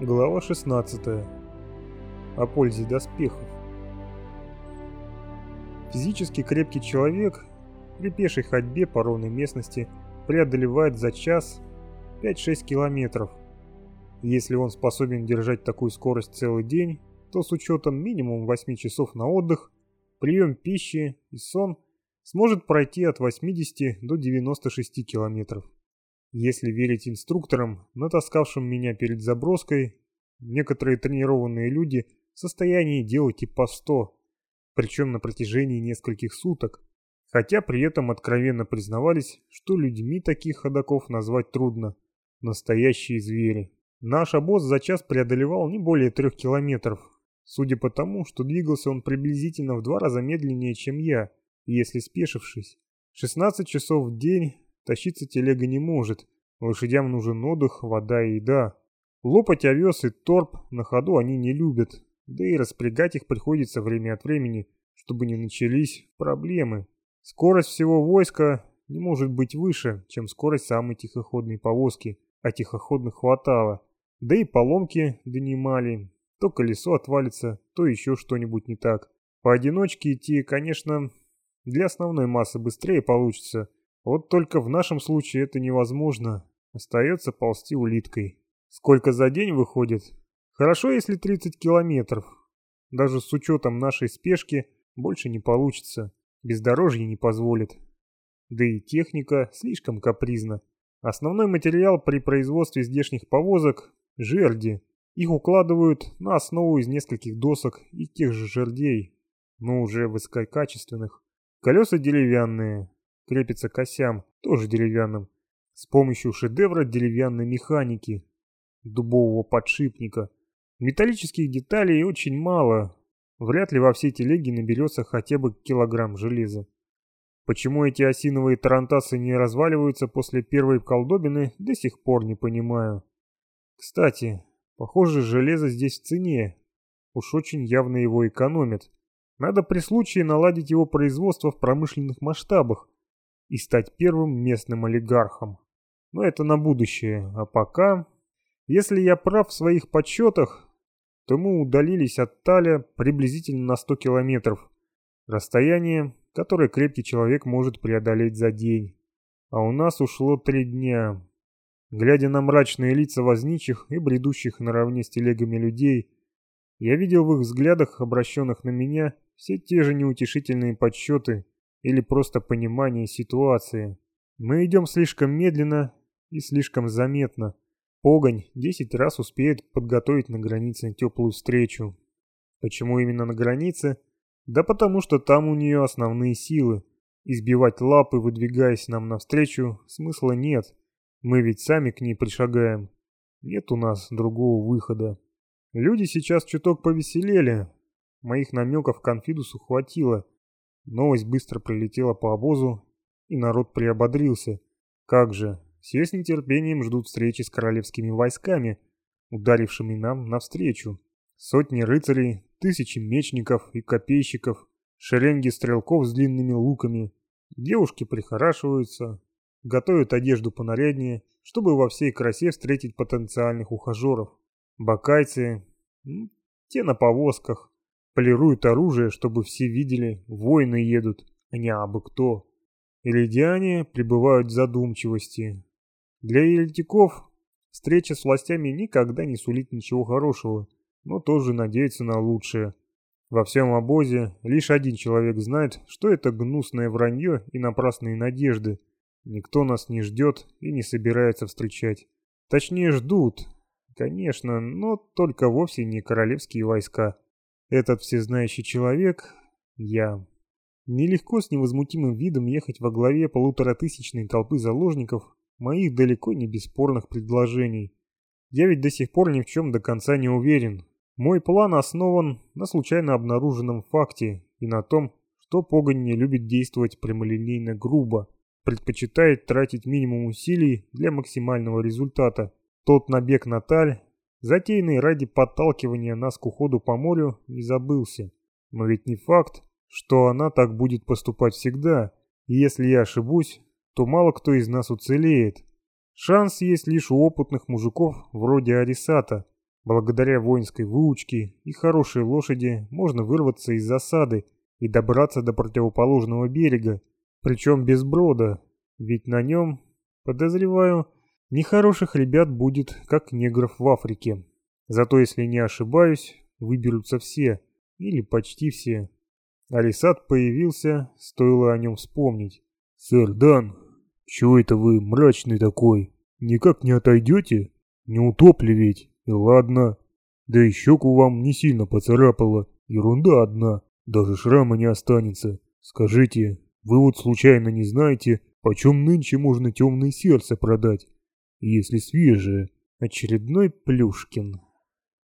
Глава 16. О пользе доспехов. Физически крепкий человек при пешей ходьбе по ровной местности преодолевает за час 5-6 километров. Если он способен держать такую скорость целый день, то с учетом минимум 8 часов на отдых, прием пищи и сон сможет пройти от 80 до 96 километров. Если верить инструкторам, натаскавшим меня перед заброской, некоторые тренированные люди в состоянии делать и по 100, причем на протяжении нескольких суток, хотя при этом откровенно признавались, что людьми таких ходаков назвать трудно. Настоящие звери. Наш обоз за час преодолевал не более трех километров, судя по тому, что двигался он приблизительно в два раза медленнее, чем я, если спешившись. 16 часов в день Тащиться телега не может. Лошадям нужен отдых, вода и еда. Лопать овес и торп на ходу они не любят. Да и распрягать их приходится время от времени, чтобы не начались проблемы. Скорость всего войска не может быть выше, чем скорость самой тихоходной повозки, а тихоходных хватало. Да и поломки донимали. То колесо отвалится, то еще что-нибудь не так. Поодиночке идти, конечно, для основной массы быстрее получится, вот только в нашем случае это невозможно. Остается ползти улиткой. Сколько за день выходит? Хорошо, если 30 километров. Даже с учетом нашей спешки больше не получится. Бездорожье не позволит. Да и техника слишком капризна. Основной материал при производстве здешних повозок – жерди. Их укладывают на основу из нескольких досок и тех же жердей, но уже высококачественных. Колеса деревянные, крепится к осям, тоже деревянным, с помощью шедевра деревянной механики, дубового подшипника. Металлических деталей очень мало, вряд ли во всей телеге наберется хотя бы килограмм железа. Почему эти осиновые тарантасы не разваливаются после первой колдобины, до сих пор не понимаю. Кстати, похоже, железо здесь в цене. Уж очень явно его экономят. Надо при случае наладить его производство в промышленных масштабах, и стать первым местным олигархом. Но это на будущее, а пока... Если я прав в своих подсчетах, то мы удалились от Таля приблизительно на 100 километров. Расстояние, которое крепкий человек может преодолеть за день. А у нас ушло три дня. Глядя на мрачные лица возничих и бредущих наравне с телегами людей, я видел в их взглядах, обращенных на меня, все те же неутешительные подсчеты, или просто понимание ситуации. Мы идем слишком медленно и слишком заметно. Погонь десять раз успеет подготовить на границе теплую встречу. Почему именно на границе? Да потому что там у нее основные силы. Избивать лапы, выдвигаясь нам навстречу, смысла нет. Мы ведь сами к ней пришагаем. Нет у нас другого выхода. Люди сейчас чуток повеселели. Моих намеков конфидусу хватило. Новость быстро прилетела по обозу, и народ приободрился. Как же, все с нетерпением ждут встречи с королевскими войсками, ударившими нам навстречу. Сотни рыцарей, тысячи мечников и копейщиков, шеренги стрелков с длинными луками. Девушки прихорашиваются, готовят одежду понаряднее, чтобы во всей красе встретить потенциальных ухажеров. Бакайцы, те на повозках, Полируют оружие, чтобы все видели, воины едут, а не абы кто. Элидиане пребывают в задумчивости. Для еретиков встреча с властями никогда не сулит ничего хорошего, но тоже надеются на лучшее. Во всем обозе лишь один человек знает, что это гнусное вранье и напрасные надежды. Никто нас не ждет и не собирается встречать. Точнее ждут, конечно, но только вовсе не королевские войска. Этот всезнающий человек — я. Нелегко с невозмутимым видом ехать во главе полуторатысячной толпы заложников моих далеко не бесспорных предложений. Я ведь до сих пор ни в чем до конца не уверен. Мой план основан на случайно обнаруженном факте и на том, что Погонь не любит действовать прямолинейно грубо, предпочитает тратить минимум усилий для максимального результата. Тот набег на Таль затеянный ради подталкивания нас к уходу по морю, не забылся. Но ведь не факт, что она так будет поступать всегда, и если я ошибусь, то мало кто из нас уцелеет. Шанс есть лишь у опытных мужиков вроде Арисата. Благодаря воинской выучке и хорошей лошади можно вырваться из засады и добраться до противоположного берега, причем без брода, ведь на нем, подозреваю, нехороших ребят будет, как негров в Африке. Зато, если не ошибаюсь, выберутся все, или почти все. Алисат появился, стоило о нем вспомнить. «Сэр Дан, чего это вы мрачный такой? Никак не отойдете? Не утопли ведь? И ладно. Да и щеку вам не сильно поцарапало. Ерунда одна, даже шрама не останется. Скажите, вы вот случайно не знаете, почем нынче можно темное сердце продать, если свежее?» Очередной Плюшкин.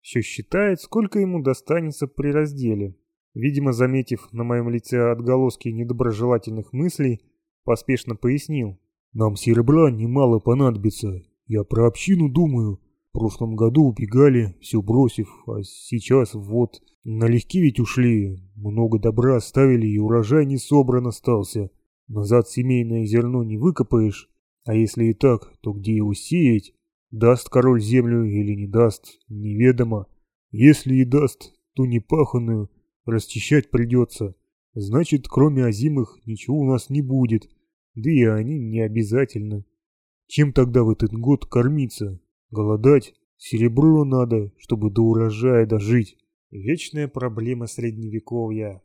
Все считает, сколько ему достанется при разделе. Видимо, заметив на моем лице отголоски недоброжелательных мыслей, поспешно пояснил. «Нам серебра немало понадобится. Я про общину думаю. В прошлом году убегали, все бросив, а сейчас вот налегке ведь ушли. Много добра оставили и урожай не собран остался. Назад семейное зерно не выкопаешь, а если и так, то где его сеять? Даст король землю или не даст, неведомо. Если и даст, то непаханную, расчищать придется. Значит, кроме озимых ничего у нас не будет, да и они не обязательно. Чем тогда в этот год кормиться? Голодать? Серебро надо, чтобы до урожая дожить. Вечная проблема средневековья.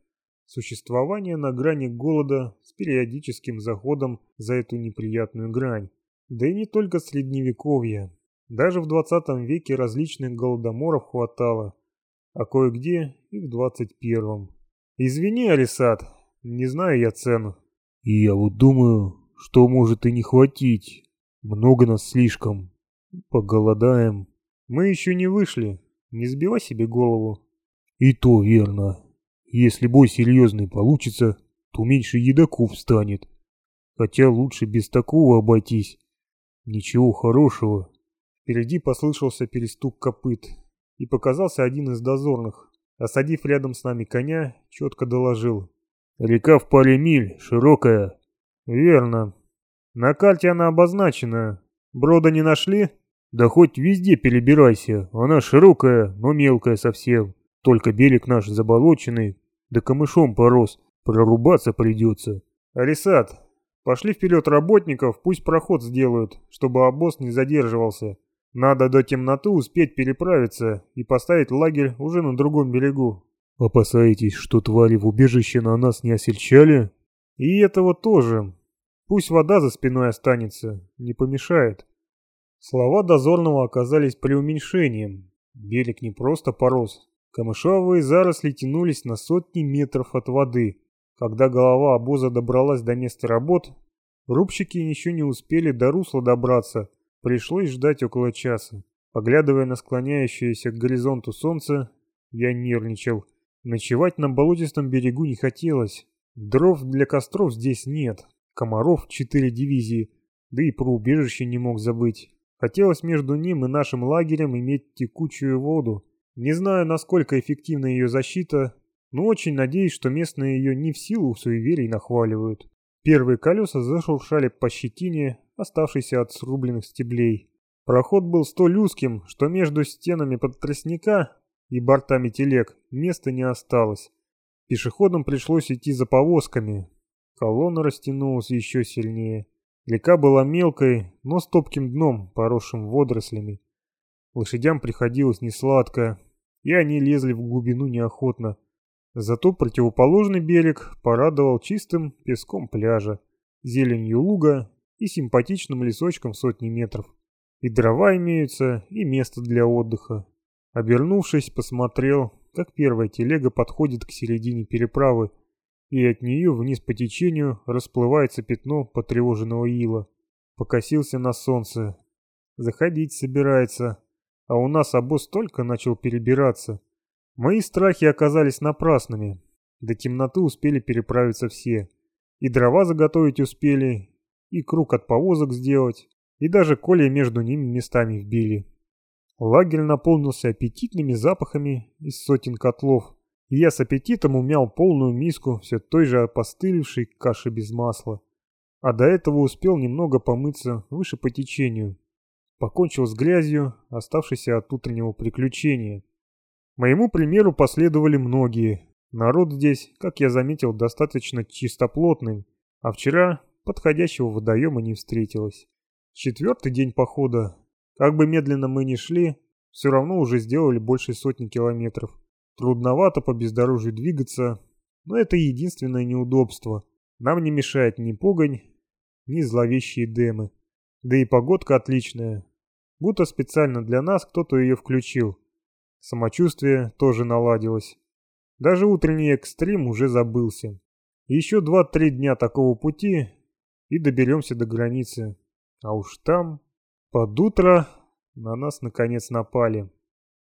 Существование на грани голода с периодическим заходом за эту неприятную грань. Да и не только средневековья. Даже в 20 веке различных голодоморов хватало, а кое-где и в 21-м. Извини, Алисат, не знаю я цену. И я вот думаю, что может и не хватить. Много нас слишком. Поголодаем. Мы еще не вышли, не сбивай себе голову. И то верно. Если бой серьезный получится, то меньше едоков станет. Хотя лучше без такого обойтись. Ничего хорошего. Впереди послышался перестук копыт, и показался один из дозорных. Осадив рядом с нами коня, четко доложил. «Река в паре миль, широкая». «Верно. На карте она обозначена. Брода не нашли?» «Да хоть везде перебирайся. Она широкая, но мелкая совсем. Только берег наш заболоченный, да камышом порос. Прорубаться придется». «Алисат, пошли вперед работников, пусть проход сделают, чтобы обоз не задерживался. Надо до темноты успеть переправиться и поставить лагерь уже на другом берегу. Опасаетесь, что твари в убежище на нас не осельчали? И этого тоже. Пусть вода за спиной останется, не помешает. Слова дозорного оказались преуменьшением. Берег не просто порос. Камышовые заросли тянулись на сотни метров от воды. Когда голова обоза добралась до места работ, рубщики еще не успели до русла добраться, Пришлось ждать около часа. Поглядывая на склоняющееся к горизонту солнце, я нервничал. Ночевать на болотистом берегу не хотелось. Дров для костров здесь нет. Комаров четыре дивизии. Да и про убежище не мог забыть. Хотелось между ним и нашим лагерем иметь текучую воду. Не знаю, насколько эффективна ее защита, но очень надеюсь, что местные ее не в силу суеверий нахваливают. Первые колеса зашуршали по щетине, оставшейся от срубленных стеблей. Проход был столь узким, что между стенами под тростника и бортами телег места не осталось. Пешеходам пришлось идти за повозками. Колонна растянулась еще сильнее. Река была мелкой, но с топким дном, поросшим водорослями. Лошадям приходилось несладко, и они лезли в глубину неохотно. Зато противоположный берег порадовал чистым песком пляжа, зеленью луга и симпатичным лесочком сотни метров. И дрова имеются, и место для отдыха. Обернувшись, посмотрел, как первая телега подходит к середине переправы, и от нее вниз по течению расплывается пятно потревоженного ила. Покосился на солнце. Заходить собирается, а у нас обоз только начал перебираться. Мои страхи оказались напрасными. До темноты успели переправиться все. И дрова заготовить успели, и круг от повозок сделать, и даже коле между ними местами вбили. Лагерь наполнился аппетитными запахами из сотен котлов, и я с аппетитом умял полную миску все той же опостылевшей каши без масла. А до этого успел немного помыться выше по течению. Покончил с грязью, оставшейся от утреннего приключения. Моему примеру последовали многие. Народ здесь, как я заметил, достаточно чистоплотный, а вчера подходящего водоема не встретилось. Четвертый день похода. Как бы медленно мы ни шли, все равно уже сделали больше сотни километров. Трудновато по бездорожью двигаться, но это единственное неудобство. Нам не мешает ни погонь, ни зловещие демы. Да и погодка отличная. Будто специально для нас кто-то ее включил. Самочувствие тоже наладилось. Даже утренний экстрим уже забылся. Еще два-три дня такого пути, и доберемся до границы. А уж там, под утро, на нас наконец напали.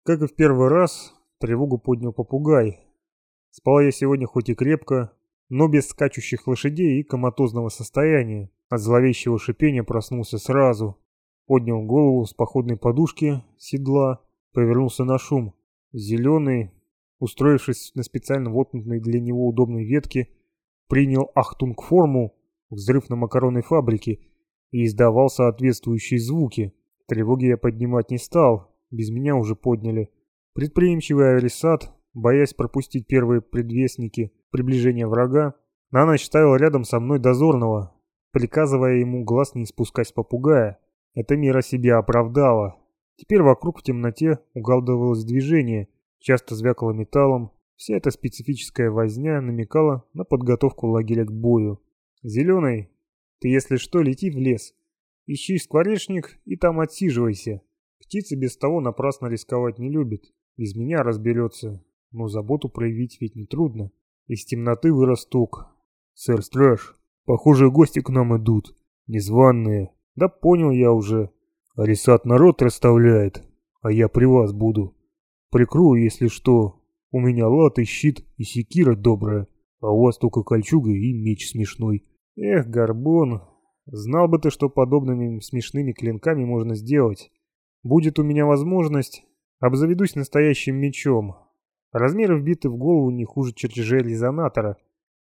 Как и в первый раз, тревогу поднял попугай. Спал я сегодня хоть и крепко, но без скачущих лошадей и коматозного состояния. От зловещего шипения проснулся сразу. Поднял голову с походной подушки, седла, повернулся на шум. Зеленый, устроившись на специально воткнутой для него удобной ветке, принял ахтунг-форму, взрыв на макаронной фабрике, и издавал соответствующие звуки. Тревоги я поднимать не стал, без меня уже подняли. Предприимчивый Арисат, боясь пропустить первые предвестники приближения врага, на ночь ставил рядом со мной дозорного, приказывая ему глаз не спускать с попугая. Эта мера себя оправдала. Теперь вокруг в темноте угадывалось движение, часто звякало металлом. Вся эта специфическая возня намекала на подготовку лагеря к бою. «Зеленый, ты, если что, лети в лес. Ищи скворечник и там отсиживайся. Птицы без того напрасно рисковать не любят. Без меня разберется. Но заботу проявить ведь нетрудно. Из темноты вырос тук. Сэр Страж, похоже, гости к нам идут. Незваные. Да понял я уже. Арисат народ расставляет, а я при вас буду. Прикрою, если что. У меня латы, щит и секира добрая, а у вас только кольчуга и меч смешной. Эх, Горбун, знал бы ты, что подобными смешными клинками можно сделать. Будет у меня возможность, обзаведусь настоящим мечом. Размеры вбиты в голову не хуже чертежей резонатора.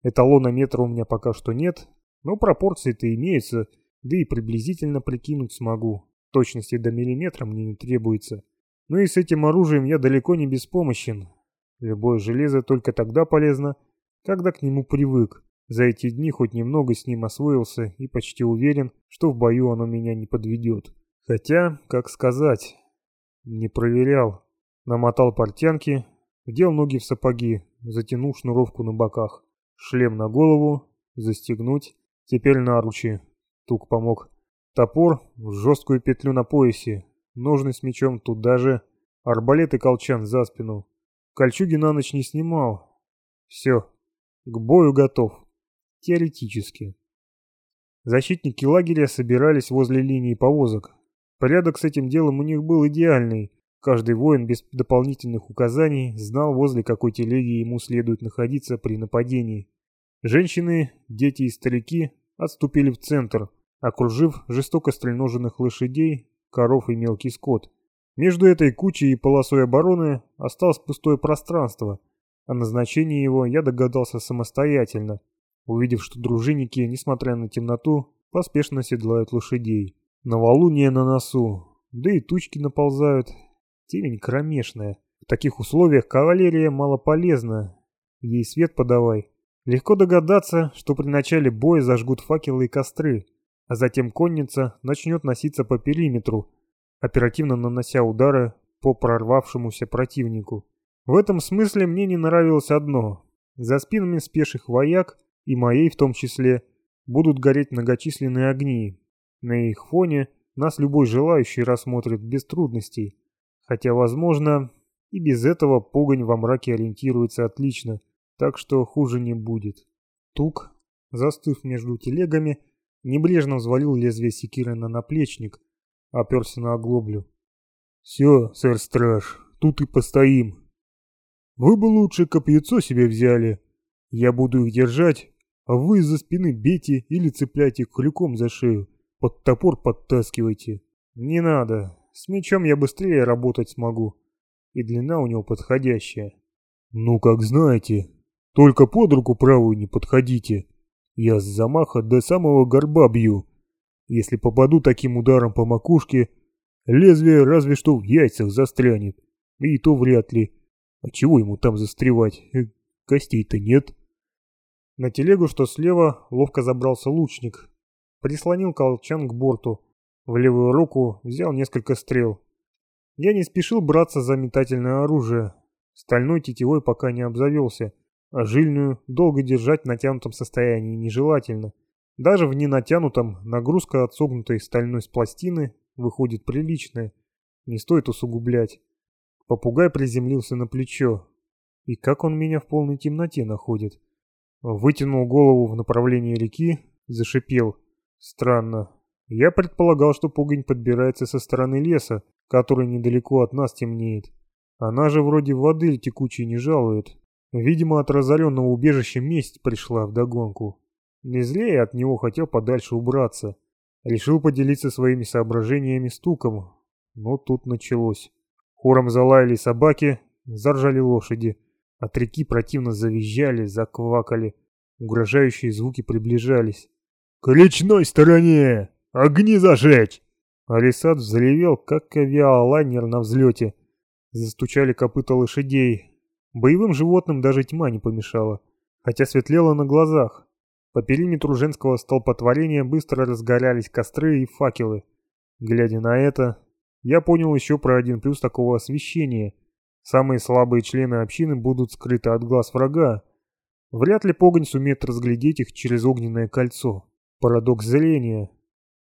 Эталона метра у меня пока что нет, но пропорции-то имеются, да и приблизительно прикинуть смогу. Точности до миллиметра мне не требуется. Ну и с этим оружием я далеко не беспомощен. Любое железо только тогда полезно, когда к нему привык. За эти дни хоть немного с ним освоился и почти уверен, что в бою оно меня не подведет. Хотя, как сказать, не проверял. Намотал портянки, вдел ноги в сапоги, затянул шнуровку на боках. Шлем на голову, застегнуть, теперь наручи. Тук помог. Топор в жесткую петлю на поясе, ножны с мечом туда же, арбалет и колчан за спину. Кольчуги на ночь не снимал. Все, к бою готов. Теоретически. Защитники лагеря собирались возле линии повозок. Порядок с этим делом у них был идеальный. Каждый воин без дополнительных указаний знал, возле какой телеги ему следует находиться при нападении. Женщины, дети и старики отступили в центр, окружив жестоко стрельноженных лошадей, коров и мелкий скот. Между этой кучей и полосой обороны осталось пустое пространство. О назначении его я догадался самостоятельно увидев, что дружинники, несмотря на темноту, поспешно седлают лошадей. Новолуние на носу, да и тучки наползают. Темень кромешная. В таких условиях кавалерия мало полезна. Ей свет подавай. Легко догадаться, что при начале боя зажгут факелы и костры, а затем конница начнет носиться по периметру, оперативно нанося удары по прорвавшемуся противнику. В этом смысле мне не нравилось одно. За спинами спеших вояк и моей в том числе, будут гореть многочисленные огни. На их фоне нас любой желающий рассмотрит без трудностей. Хотя, возможно, и без этого погонь во мраке ориентируется отлично, так что хуже не будет. Тук, застыв между телегами, небрежно взвалил лезвие секиры на наплечник, оперся на оглоблю. «Все, сэр-страж, тут и постоим. Вы бы лучше копьецо себе взяли. Я буду их держать, а вы из-за спины бейте или цепляйте крюком за шею, под топор подтаскивайте. Не надо, с мечом я быстрее работать смогу. И длина у него подходящая. Ну, как знаете. Только под руку правую не подходите. Я с замаха до самого горба бью. Если попаду таким ударом по макушке, Лезвие разве что в яйцах застрянет. И то вряд ли. А чего ему там застревать? Э, костей-то нет. На телегу, что слева, ловко забрался лучник. Прислонил колчан к борту. В левую руку взял несколько стрел. Я не спешил браться за метательное оружие. Стальной тетивой пока не обзавелся, а жильную долго держать в натянутом состоянии нежелательно. Даже в ненатянутом нагрузка от согнутой стальной с пластины выходит приличная. Не стоит усугублять. Попугай приземлился на плечо. И как он меня в полной темноте находит? Вытянул голову в направлении реки, зашипел. Странно. Я предполагал, что пугань подбирается со стороны леса, который недалеко от нас темнеет. Она же вроде воды текучей не жалует. Видимо, от разоренного убежища месть пришла вдогонку. Не злее от него хотел подальше убраться. Решил поделиться своими соображениями стуком. Но тут началось. Хором залаяли собаки, заржали лошади. От реки противно завизжали, заквакали. Угрожающие звуки приближались. «К речной стороне! Огни зажечь!» Алисат взревел, как авиалайнер на взлете. Застучали копыта лошадей. Боевым животным даже тьма не помешала, хотя светлело на глазах. По периметру женского столпотворения быстро разгорялись костры и факелы. Глядя на это, я понял еще про один плюс такого освещения. Самые слабые члены общины будут скрыты от глаз врага. Вряд ли погонь сумеет разглядеть их через огненное кольцо. Парадокс зрения.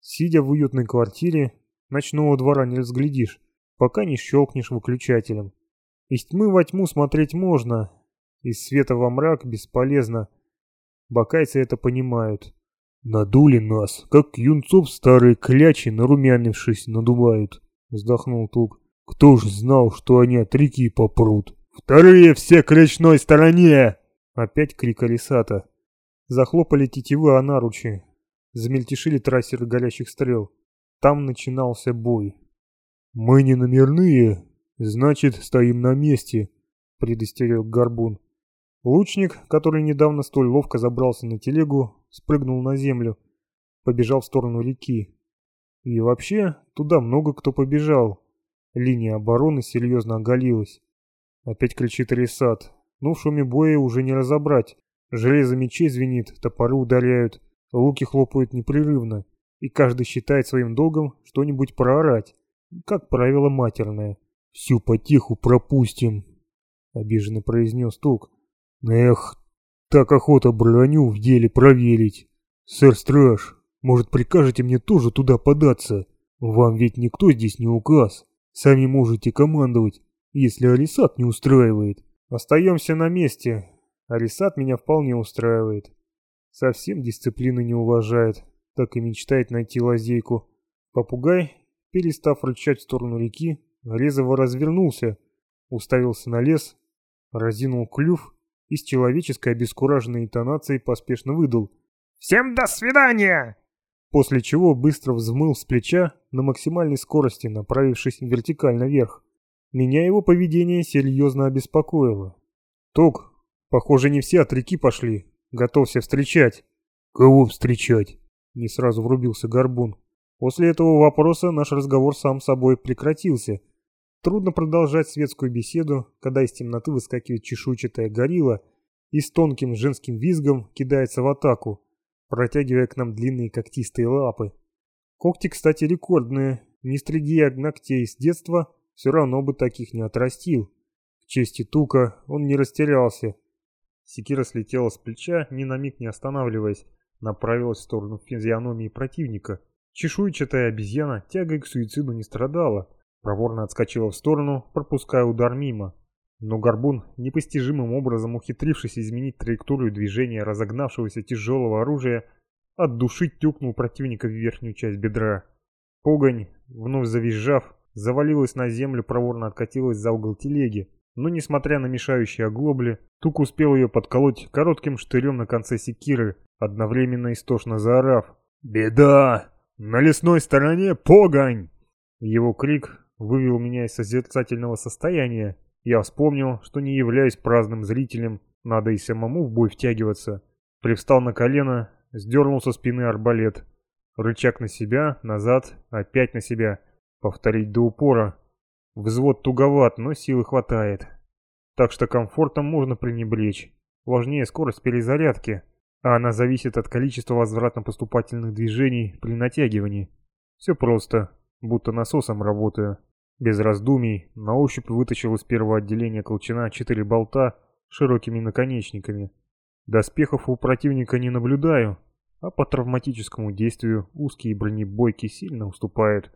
Сидя в уютной квартире, ночного двора не разглядишь, пока не щелкнешь выключателем. Из тьмы во тьму смотреть можно, из света во мрак бесполезно. Бакайцы это понимают. «Надули нас, как юнцов старые клячи, нарумянившись, надувают», — вздохнул Тук. «Кто ж знал, что они от реки попрут?» «Вторые все к речной стороне!» Опять крик Алисата. Захлопали тетивы о наручи, замельтешили трассеры горящих стрел. Там начинался бой. «Мы не номерные, значит, стоим на месте», — предостерег Горбун. Лучник, который недавно столь ловко забрался на телегу, спрыгнул на землю, побежал в сторону реки. И вообще, туда много кто побежал. Линия обороны серьезно оголилась. Опять кричит Рисат. Ну, в шуме боя уже не разобрать. Железо мечей звенит, топоры ударяют. Луки хлопают непрерывно, и каждый считает своим долгом что-нибудь проорать, как правило матерное. «Всю потеху пропустим», — обиженно произнес Тук. «Эх, так охота броню в деле проверить. Сэр Страж, может прикажете мне тоже туда податься? Вам ведь никто здесь не указ. Сами можете командовать, если Алисат не устраивает». «Остаемся на месте. Алисат меня вполне устраивает». Совсем дисциплины не уважает, так и мечтает найти лазейку. Попугай, перестав рычать в сторону реки, резво развернулся, уставился на лес, разинул клюв и с человеческой обескураженной интонацией поспешно выдал «Всем до свидания!» После чего быстро взмыл с плеча на максимальной скорости, направившись вертикально вверх. Меня его поведение серьезно обеспокоило. «Ток, похоже, не все от реки пошли, Готовься встречать. Кого встречать? Не сразу врубился Горбун. После этого вопроса наш разговор сам собой прекратился. Трудно продолжать светскую беседу, когда из темноты выскакивает чешуйчатая горилла и с тонким женским визгом кидается в атаку, протягивая к нам длинные когтистые лапы. Когти, кстати, рекордные. Не стриги я ногтей с детства, все равно бы таких не отрастил. К чести Тука он не растерялся Секира слетела с плеча, ни на миг не останавливаясь, направилась в сторону физиономии противника. Чешуйчатая обезьяна тягой к суициду не страдала, проворно отскочила в сторону, пропуская удар мимо. Но Горбун, непостижимым образом ухитрившись изменить траекторию движения разогнавшегося тяжелого оружия, от души тюкнул противника в верхнюю часть бедра. Погонь, вновь завизжав, завалилась на землю, проворно откатилась за угол телеги, но, несмотря на мешающие оглобли, Тук успел ее подколоть коротким штырем на конце секиры, одновременно истошно заорав «Беда! На лесной стороне погонь!» Его крик вывел меня из созерцательного состояния. Я вспомнил, что не являюсь праздным зрителем, надо и самому в бой втягиваться. Привстал на колено, сдернул со спины арбалет. Рычаг на себя, назад, опять на себя. Повторить до упора. Взвод туговат, но силы хватает. Так что комфортом можно пренебречь. Важнее скорость перезарядки, а она зависит от количества возвратно-поступательных движений при натягивании. Все просто, будто насосом работаю. Без раздумий, на ощупь вытащил из первого отделения колчана четыре болта широкими наконечниками. Доспехов у противника не наблюдаю, а по травматическому действию узкие бронебойки сильно уступают.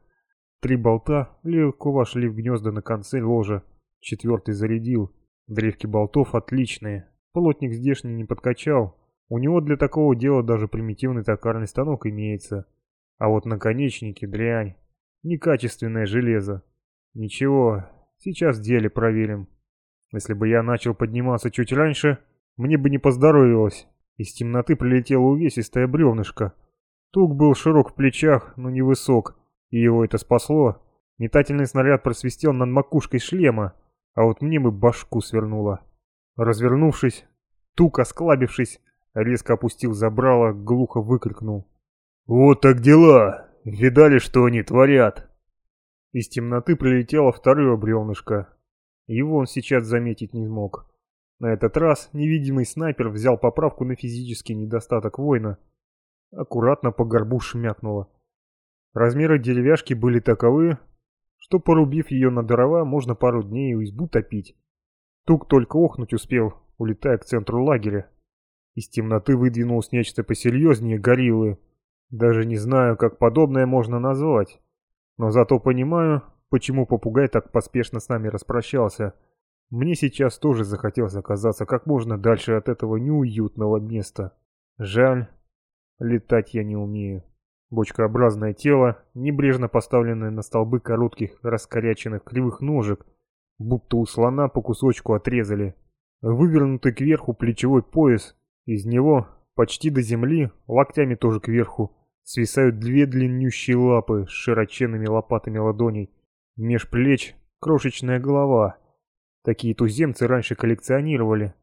Три болта легко вошли в гнезда на конце ложа, четвертый зарядил. Древки болтов отличные, плотник здешний не подкачал. У него для такого дела даже примитивный токарный станок имеется. А вот наконечники дрянь, некачественное железо. Ничего, сейчас в деле проверим. Если бы я начал подниматься чуть раньше, мне бы не поздоровилось. Из темноты прилетело увесистое бревнышко. Тук был широк в плечах, но невысок, и его это спасло. Метательный снаряд просвистел над макушкой шлема, а вот мне бы башку свернуло. Развернувшись, Тук, осклабившись, резко опустил забрало, глухо выкрикнул. «Вот так дела! Видали, что они творят?» Из темноты прилетело второе бревнышко. Его он сейчас заметить не смог. На этот раз невидимый снайпер взял поправку на физический недостаток воина. Аккуратно по горбу шмякнуло. Размеры деревяшки были таковы, что порубив ее на дрова, можно пару дней у избу топить. Тук только охнуть успел, улетая к центру лагеря. Из темноты выдвинулось нечто посерьезнее гориллы. Даже не знаю, как подобное можно назвать. Но зато понимаю, почему попугай так поспешно с нами распрощался. Мне сейчас тоже захотелось оказаться как можно дальше от этого неуютного места. Жаль, летать я не умею. Бочкообразное тело, небрежно поставленное на столбы коротких, раскоряченных кривых ножек, будто у слона по кусочку отрезали. Вывернутый кверху плечевой пояс, из него, почти до земли, локтями тоже кверху, свисают две длиннющие лапы с широченными лопатами ладоней. Меж плеч крошечная голова — Такие туземцы раньше коллекционировали,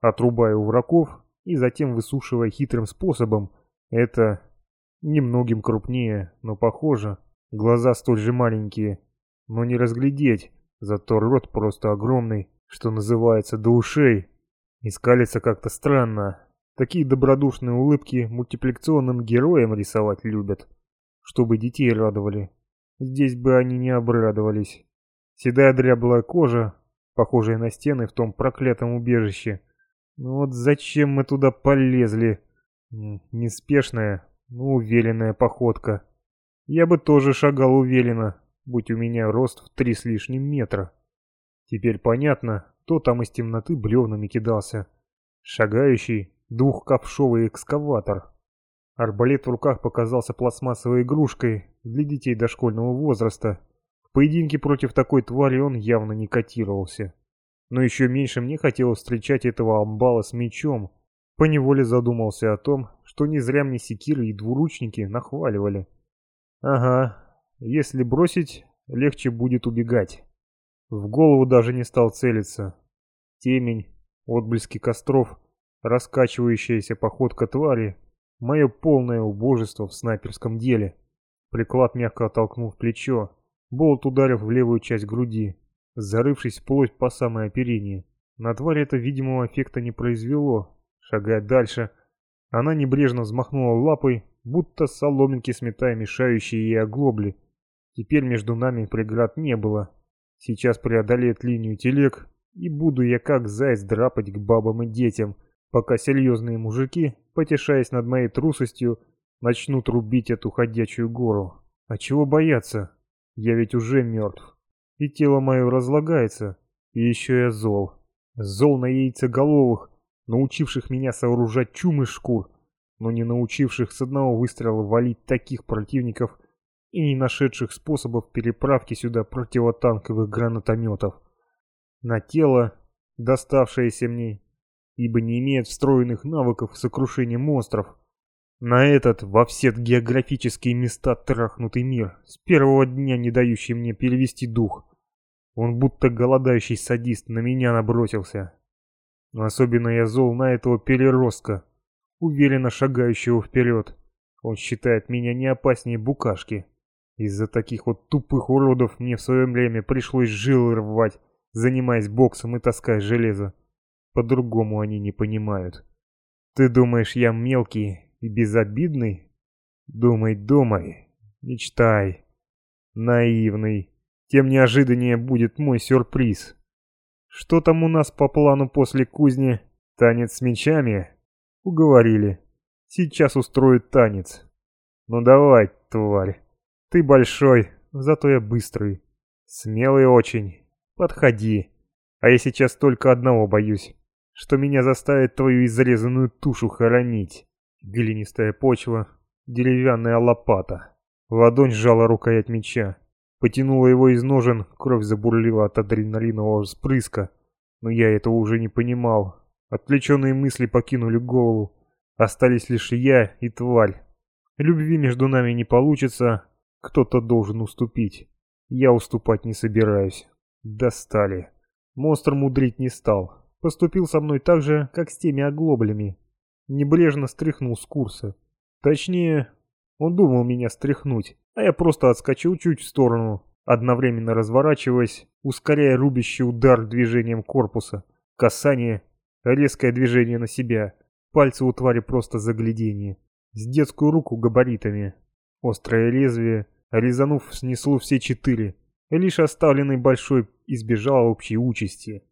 отрубая у врагов и затем высушивая хитрым способом. Это немногим крупнее, но похоже. Глаза столь же маленькие, но не разглядеть, зато рот просто огромный, что называется, до ушей. И скалится как-то странно. Такие добродушные улыбки мультипликационным героям рисовать любят, чтобы детей радовали. Здесь бы они не обрадовались. Седая дряблая кожа, похожие на стены в том проклятом убежище. Ну вот зачем мы туда полезли? Неспешная, но уверенная походка. Я бы тоже шагал уверенно, будь у меня рост в три с лишним метра. Теперь понятно, кто там из темноты бревнами кидался. Шагающий двухковшовый экскаватор. Арбалет в руках показался пластмассовой игрушкой для детей дошкольного возраста поединке против такой твари он явно не котировался. Но еще меньше мне хотелось встречать этого амбала с мечом. Поневоле задумался о том, что не зря мне секиры и двуручники нахваливали. Ага, если бросить, легче будет убегать. В голову даже не стал целиться. Темень, отблески костров, раскачивающаяся походка твари, мое полное убожество в снайперском деле. Приклад мягко оттолкнул плечо, Болт ударив в левую часть груди, зарывшись вплоть по самое оперение. На тварь это видимого эффекта не произвело. Шагая дальше, она небрежно взмахнула лапой, будто соломинки сметая мешающие ей оглобли. Теперь между нами преград не было. Сейчас преодолеет линию телег, и буду я как заяц драпать к бабам и детям, пока серьезные мужики, потешаясь над моей трусостью, начнут рубить эту ходячую гору. А чего бояться? Я ведь уже мертв. И тело мое разлагается, и еще я зол. Зол на яйцеголовых, научивших меня сооружать чум из шкур, но не научивших с одного выстрела валить таких противников и не нашедших способов переправки сюда противотанковых гранатометов. На тело, доставшееся мне, ибо не имеет встроенных навыков сокрушения монстров, на этот во все географические места трахнутый мир, с первого дня не дающий мне перевести дух. Он будто голодающий садист на меня набросился. Особенно я зол на этого переростка, уверенно шагающего вперед. Он считает меня не опаснее букашки. Из-за таких вот тупых уродов мне в свое время пришлось жилы рвать, занимаясь боксом и таская железо. По-другому они не понимают. Ты думаешь, я мелкий и безобидный? Думай, думай, мечтай. Наивный. Тем неожиданнее будет мой сюрприз. Что там у нас по плану после кузни? Танец с мечами? Уговорили. Сейчас устроит танец. Ну давай, тварь. Ты большой, зато я быстрый. Смелый очень. Подходи. А я сейчас только одного боюсь что меня заставит твою изрезанную тушу хоронить. Глинистая почва, деревянная лопата. Ладонь сжала рукоять меча. Потянула его из ножен, кровь забурлила от адреналинового спрыска. Но я этого уже не понимал. Отвлеченные мысли покинули голову. Остались лишь я и тварь. Любви между нами не получится, кто-то должен уступить. Я уступать не собираюсь. Достали. Монстр мудрить не стал. Поступил со мной так же, как с теми оглоблями. Небрежно стряхнул с курса. Точнее, он думал меня стряхнуть, а я просто отскочил чуть в сторону, одновременно разворачиваясь, ускоряя рубящий удар движением корпуса. Касание, резкое движение на себя. Пальцы у твари просто заглядение. С детскую руку габаритами. Острое лезвие, резанув, снесло все четыре. Лишь оставленный большой избежал общей участи.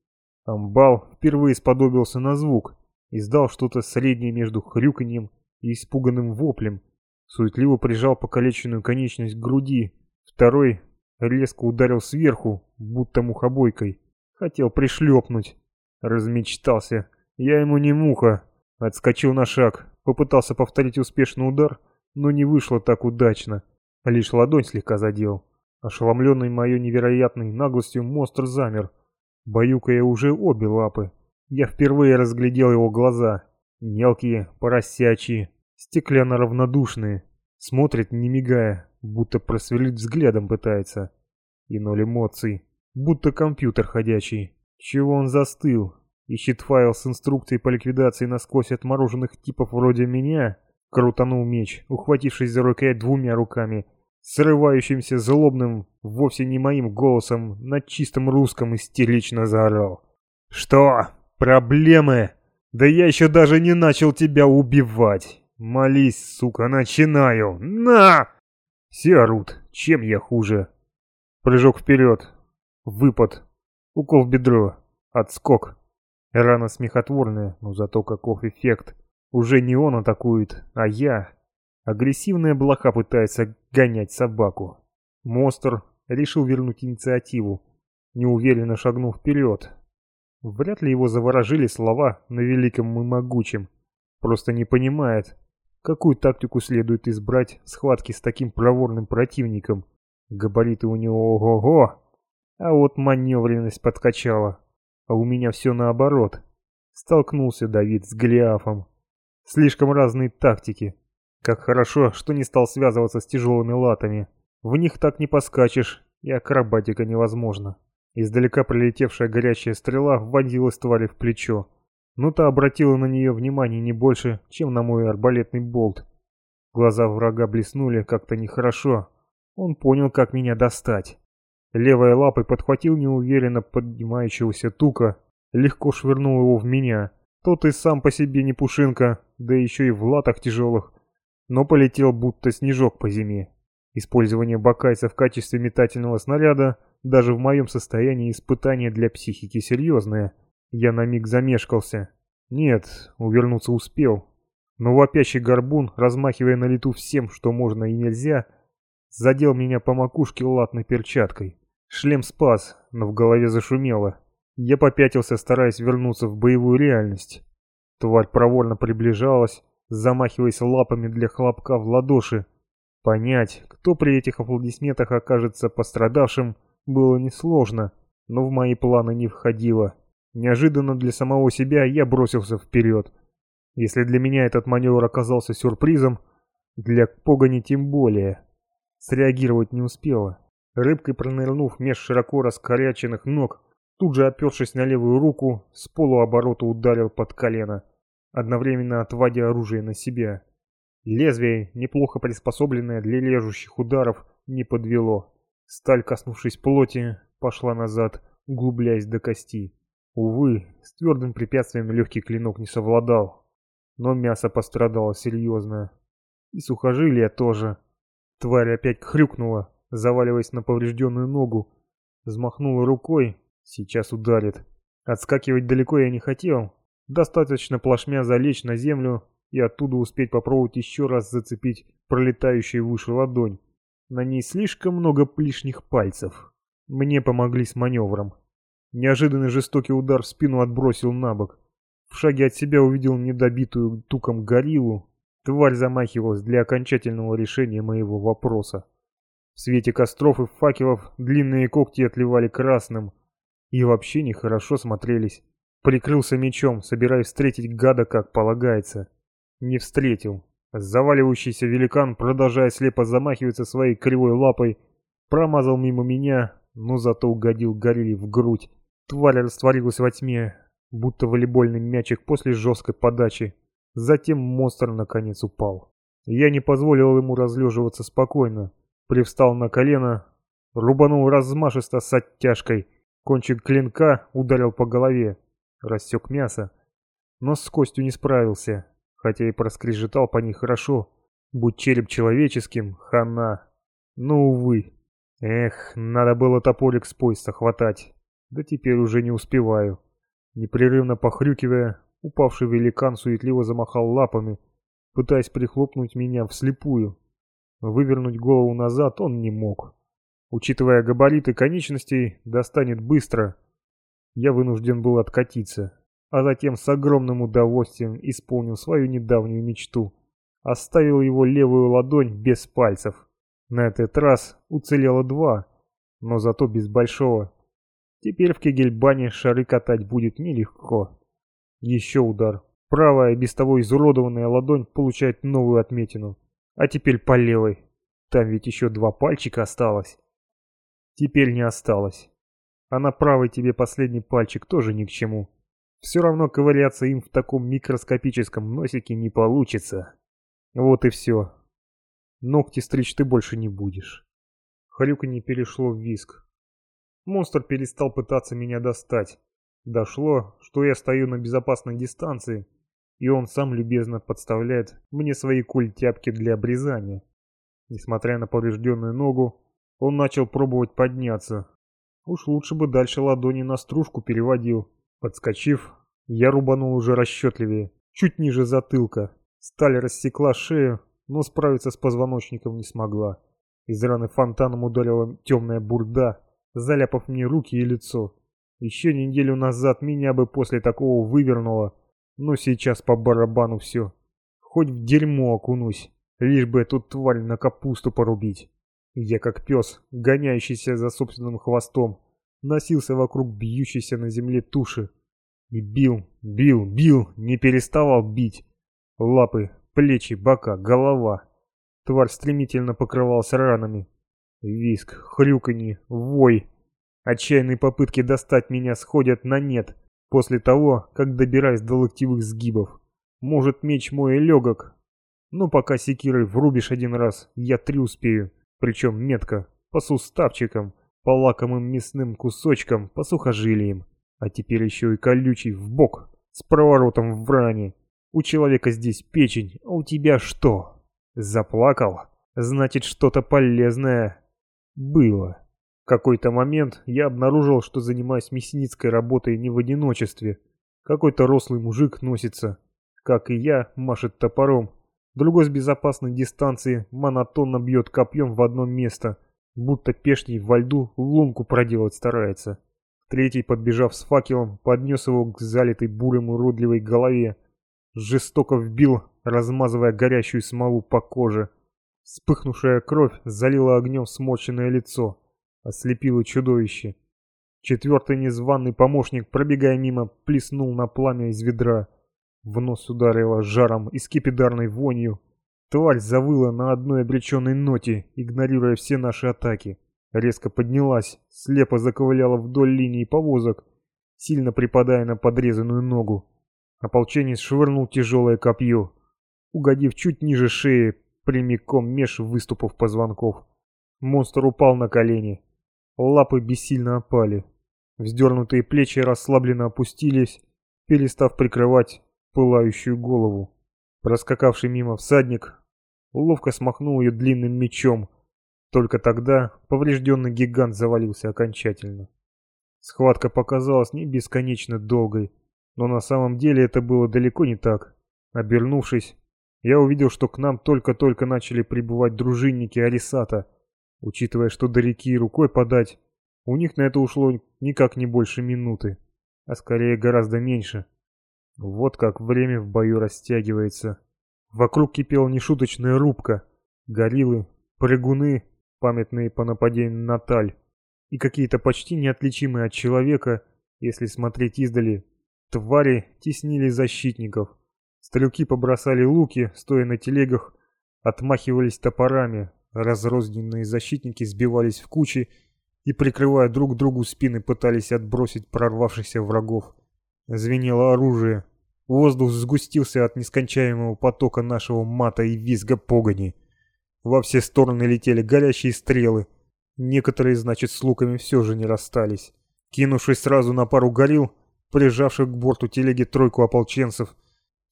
Амбал впервые сподобился на звук, издал что-то среднее между хрюканьем и испуганным воплем, суетливо прижал покалеченную конечность к груди, второй резко ударил сверху, будто мухобойкой, хотел пришлепнуть. Размечтался. Я ему не муха. Отскочил на шаг, попытался повторить успешный удар, но не вышло так удачно. Лишь ладонь слегка задел. Ошеломленный моей невероятной наглостью монстр замер — баюкая уже обе лапы. Я впервые разглядел его глаза. Мелкие, поросячьи, стеклянно-равнодушные. Смотрит, не мигая, будто просверлить взглядом пытается. И ноль эмоций, будто компьютер ходячий. Чего он застыл? Ищет файл с инструкцией по ликвидации насквозь отмороженных типов вроде меня? Крутанул меч, ухватившись за рукоять двумя руками, срывающимся злобным, вовсе не моим голосом, на чистом русском истерично заорал. «Что? Проблемы? Да я еще даже не начал тебя убивать! Молись, сука, начинаю! На!» Все орут, чем я хуже. Прыжок вперед, выпад, укол в бедро, отскок. Рана смехотворная, но зато каков эффект. Уже не он атакует, а я. Агрессивная блоха пытается гонять собаку. Монстр решил вернуть инициативу, неуверенно шагнув вперед. Вряд ли его заворожили слова на великом и могучем. Просто не понимает, какую тактику следует избрать в схватке с таким проворным противником. Габариты у него ого-го, а вот маневренность подкачала. А у меня все наоборот. Столкнулся Давид с Голиафом. Слишком разные тактики. Как хорошо, что не стал связываться с тяжелыми латами. В них так не поскачешь, и акробатика невозможна. Издалека прилетевшая горячая стрела вонзилась твари в плечо. Но та обратила на нее внимание не больше, чем на мой арбалетный болт. Глаза врага блеснули как-то нехорошо. Он понял, как меня достать. Левой лапой подхватил неуверенно поднимающегося тука, легко швырнул его в меня. Тот и сам по себе не пушинка, да еще и в латах тяжелых но полетел будто снежок по зиме. Использование бакайца в качестве метательного снаряда даже в моем состоянии испытание для психики серьезное. Я на миг замешкался. Нет, увернуться успел. Но вопящий горбун, размахивая на лету всем, что можно и нельзя, задел меня по макушке латной перчаткой. Шлем спас, но в голове зашумело. Я попятился, стараясь вернуться в боевую реальность. Тварь провольно приближалась, замахиваясь лапами для хлопка в ладоши. Понять, кто при этих аплодисментах окажется пострадавшим, было несложно, но в мои планы не входило. Неожиданно для самого себя я бросился вперед. Если для меня этот маневр оказался сюрпризом, для погони тем более. Среагировать не успела. Рыбкой пронырнув меж широко раскоряченных ног, тут же опершись на левую руку, с полуоборота ударил под колено одновременно отводя оружие на себя. Лезвие, неплохо приспособленное для лежущих ударов, не подвело. Сталь, коснувшись плоти, пошла назад, углубляясь до кости. Увы, с твердым препятствием легкий клинок не совладал. Но мясо пострадало серьезно. И сухожилие тоже. Тварь опять хрюкнула, заваливаясь на поврежденную ногу. Взмахнула рукой. Сейчас ударит. Отскакивать далеко я не хотел. Достаточно плашмя залечь на землю и оттуда успеть попробовать еще раз зацепить пролетающую выше ладонь. На ней слишком много лишних пальцев. Мне помогли с маневром. Неожиданный жестокий удар в спину отбросил на бок. В шаге от себя увидел недобитую туком гориллу. Тварь замахивалась для окончательного решения моего вопроса. В свете костров и факелов длинные когти отливали красным и вообще нехорошо смотрелись. Прикрылся мечом, собираясь встретить гада, как полагается. Не встретил. Заваливающийся великан, продолжая слепо замахиваться своей кривой лапой, промазал мимо меня, но зато угодил горилле в грудь. Тварь растворилась во тьме, будто волейбольный мячик после жесткой подачи. Затем монстр наконец упал. Я не позволил ему разлеживаться спокойно. Привстал на колено, рубанул размашисто с оттяжкой. Кончик клинка ударил по голове, рассек мясо. Но с костью не справился, хотя и проскрежетал по ней хорошо. Будь череп человеческим, хана. Но, увы. Эх, надо было топорик с пояса хватать. Да теперь уже не успеваю. Непрерывно похрюкивая, упавший великан суетливо замахал лапами, пытаясь прихлопнуть меня вслепую. Вывернуть голову назад он не мог. Учитывая габариты конечностей, достанет быстро. Я вынужден был откатиться, а затем с огромным удовольствием исполнил свою недавнюю мечту. Оставил его левую ладонь без пальцев. На этот раз уцелело два, но зато без большого. Теперь в кегельбане шары катать будет нелегко. Еще удар. Правая, без того изуродованная ладонь получает новую отметину. А теперь по левой. Там ведь еще два пальчика осталось. Теперь не осталось. А на правой тебе последний пальчик тоже ни к чему. Все равно ковыряться им в таком микроскопическом носике не получится. Вот и все. Ногти стричь ты больше не будешь. Хрюканье перешло в виск. Монстр перестал пытаться меня достать. Дошло, что я стою на безопасной дистанции, и он сам любезно подставляет мне свои культяпки для обрезания. Несмотря на поврежденную ногу, он начал пробовать подняться. Уж лучше бы дальше ладони на стружку переводил. Подскочив, я рубанул уже расчетливее, чуть ниже затылка. Сталь рассекла шею, но справиться с позвоночником не смогла. Из раны фонтаном ударила темная бурда, заляпав мне руки и лицо. Еще неделю назад меня бы после такого вывернуло, но сейчас по барабану все. Хоть в дерьмо окунусь, лишь бы эту тварь на капусту порубить. Я как пес, гоняющийся за собственным хвостом, носился вокруг бьющейся на земле туши. И бил, бил, бил, не переставал бить. Лапы, плечи, бока, голова. Тварь стремительно покрывался ранами. Виск, хрюканье, вой. Отчаянные попытки достать меня сходят на нет после того, как добираюсь до локтевых сгибов. Может, меч мой легок, но пока секирой врубишь один раз, я три успею. Причем метко, по суставчикам, по лакомым мясным кусочкам, по сухожилиям. А теперь еще и колючий в бок, с проворотом в ране. У человека здесь печень, а у тебя что? Заплакал? Значит, что-то полезное было. В какой-то момент я обнаружил, что занимаюсь мясницкой работой не в одиночестве. Какой-то рослый мужик носится, как и я, машет топором. Другой с безопасной дистанции монотонно бьет копьем в одно место, будто пешний во льду лунку проделать старается. Третий, подбежав с факелом, поднес его к залитой бурым уродливой голове. Жестоко вбил, размазывая горящую смолу по коже. Вспыхнувшая кровь залила огнем смоченное лицо, ослепило чудовище. Четвертый незваный помощник, пробегая мимо, плеснул на пламя из ведра. В нос ударило жаром и скипидарной вонью. Тварь завыла на одной обреченной ноте, игнорируя все наши атаки. Резко поднялась, слепо заковыляла вдоль линии повозок, сильно припадая на подрезанную ногу. Ополченец швырнул тяжелое копье, угодив чуть ниже шеи, прямиком меж выступов позвонков. Монстр упал на колени. Лапы бессильно опали. Вздернутые плечи расслабленно опустились, перестав прикрывать пылающую голову. Проскакавший мимо всадник ловко смахнул ее длинным мечом. Только тогда поврежденный гигант завалился окончательно. Схватка показалась не бесконечно долгой, но на самом деле это было далеко не так. Обернувшись, я увидел, что к нам только-только начали прибывать дружинники Арисата. Учитывая, что до реки рукой подать, у них на это ушло никак не больше минуты, а скорее гораздо меньше. Вот как время в бою растягивается. Вокруг кипела нешуточная рубка. Гориллы, прыгуны, памятные по нападению на Таль, и какие-то почти неотличимые от человека, если смотреть издали, твари теснили защитников. Стрелки побросали луки, стоя на телегах, отмахивались топорами, разрозненные защитники сбивались в кучи и, прикрывая друг другу спины, пытались отбросить прорвавшихся врагов. Звенело оружие. Воздух сгустился от нескончаемого потока нашего мата и визга погони. Во все стороны летели горящие стрелы. Некоторые, значит, с луками все же не расстались. Кинувшись сразу на пару горил, прижавших к борту телеги тройку ополченцев,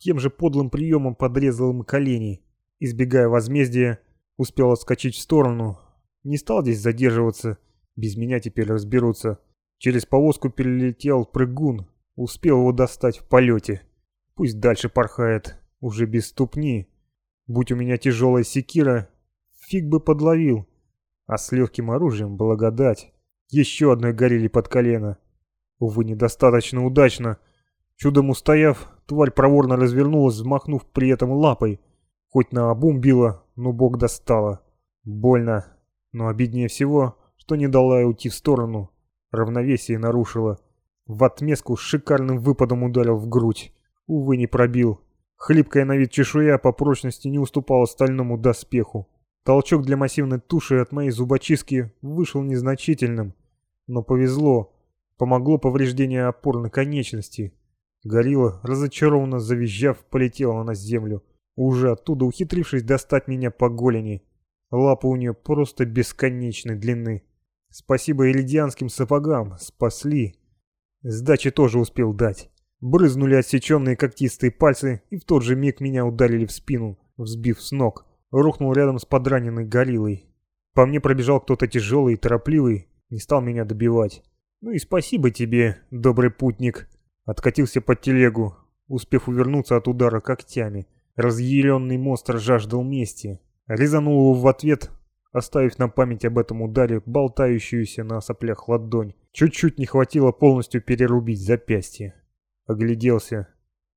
тем же подлым приемом подрезал им колени. Избегая возмездия, успел отскочить в сторону. Не стал здесь задерживаться, без меня теперь разберутся. Через повозку перелетел прыгун, успел его достать в полете. Пусть дальше порхает, уже без ступни. Будь у меня тяжелая секира, фиг бы подловил. А с легким оружием благодать. Еще одной горели под колено. Увы, недостаточно удачно. Чудом устояв, тварь проворно развернулась, взмахнув при этом лапой. Хоть на обум била, но бог достала. Больно. Но обиднее всего, что не дала уйти в сторону. Равновесие нарушила. В отместку шикарным выпадом ударил в грудь. Увы, не пробил. Хлипкая на вид чешуя по прочности не уступала стальному доспеху. Толчок для массивной туши от моей зубочистки вышел незначительным. Но повезло. Помогло повреждение опорной конечности. Горилла, разочарованно завизжав, полетела на землю, уже оттуда ухитрившись достать меня по голени. Лапы у нее просто бесконечной длины. Спасибо элидианским сапогам, спасли. Сдачи тоже успел дать. Брызнули отсеченные когтистые пальцы, и в тот же миг меня ударили в спину, взбив с ног. Рухнул рядом с подраненной гориллой. По мне пробежал кто-то тяжелый и торопливый, не стал меня добивать. Ну и спасибо тебе, добрый путник. Откатился под телегу, успев увернуться от удара когтями. Разъяренный монстр жаждал мести. Резанул его в ответ, оставив на память об этом ударе болтающуюся на соплях ладонь. Чуть-чуть не хватило полностью перерубить запястье. Огляделся.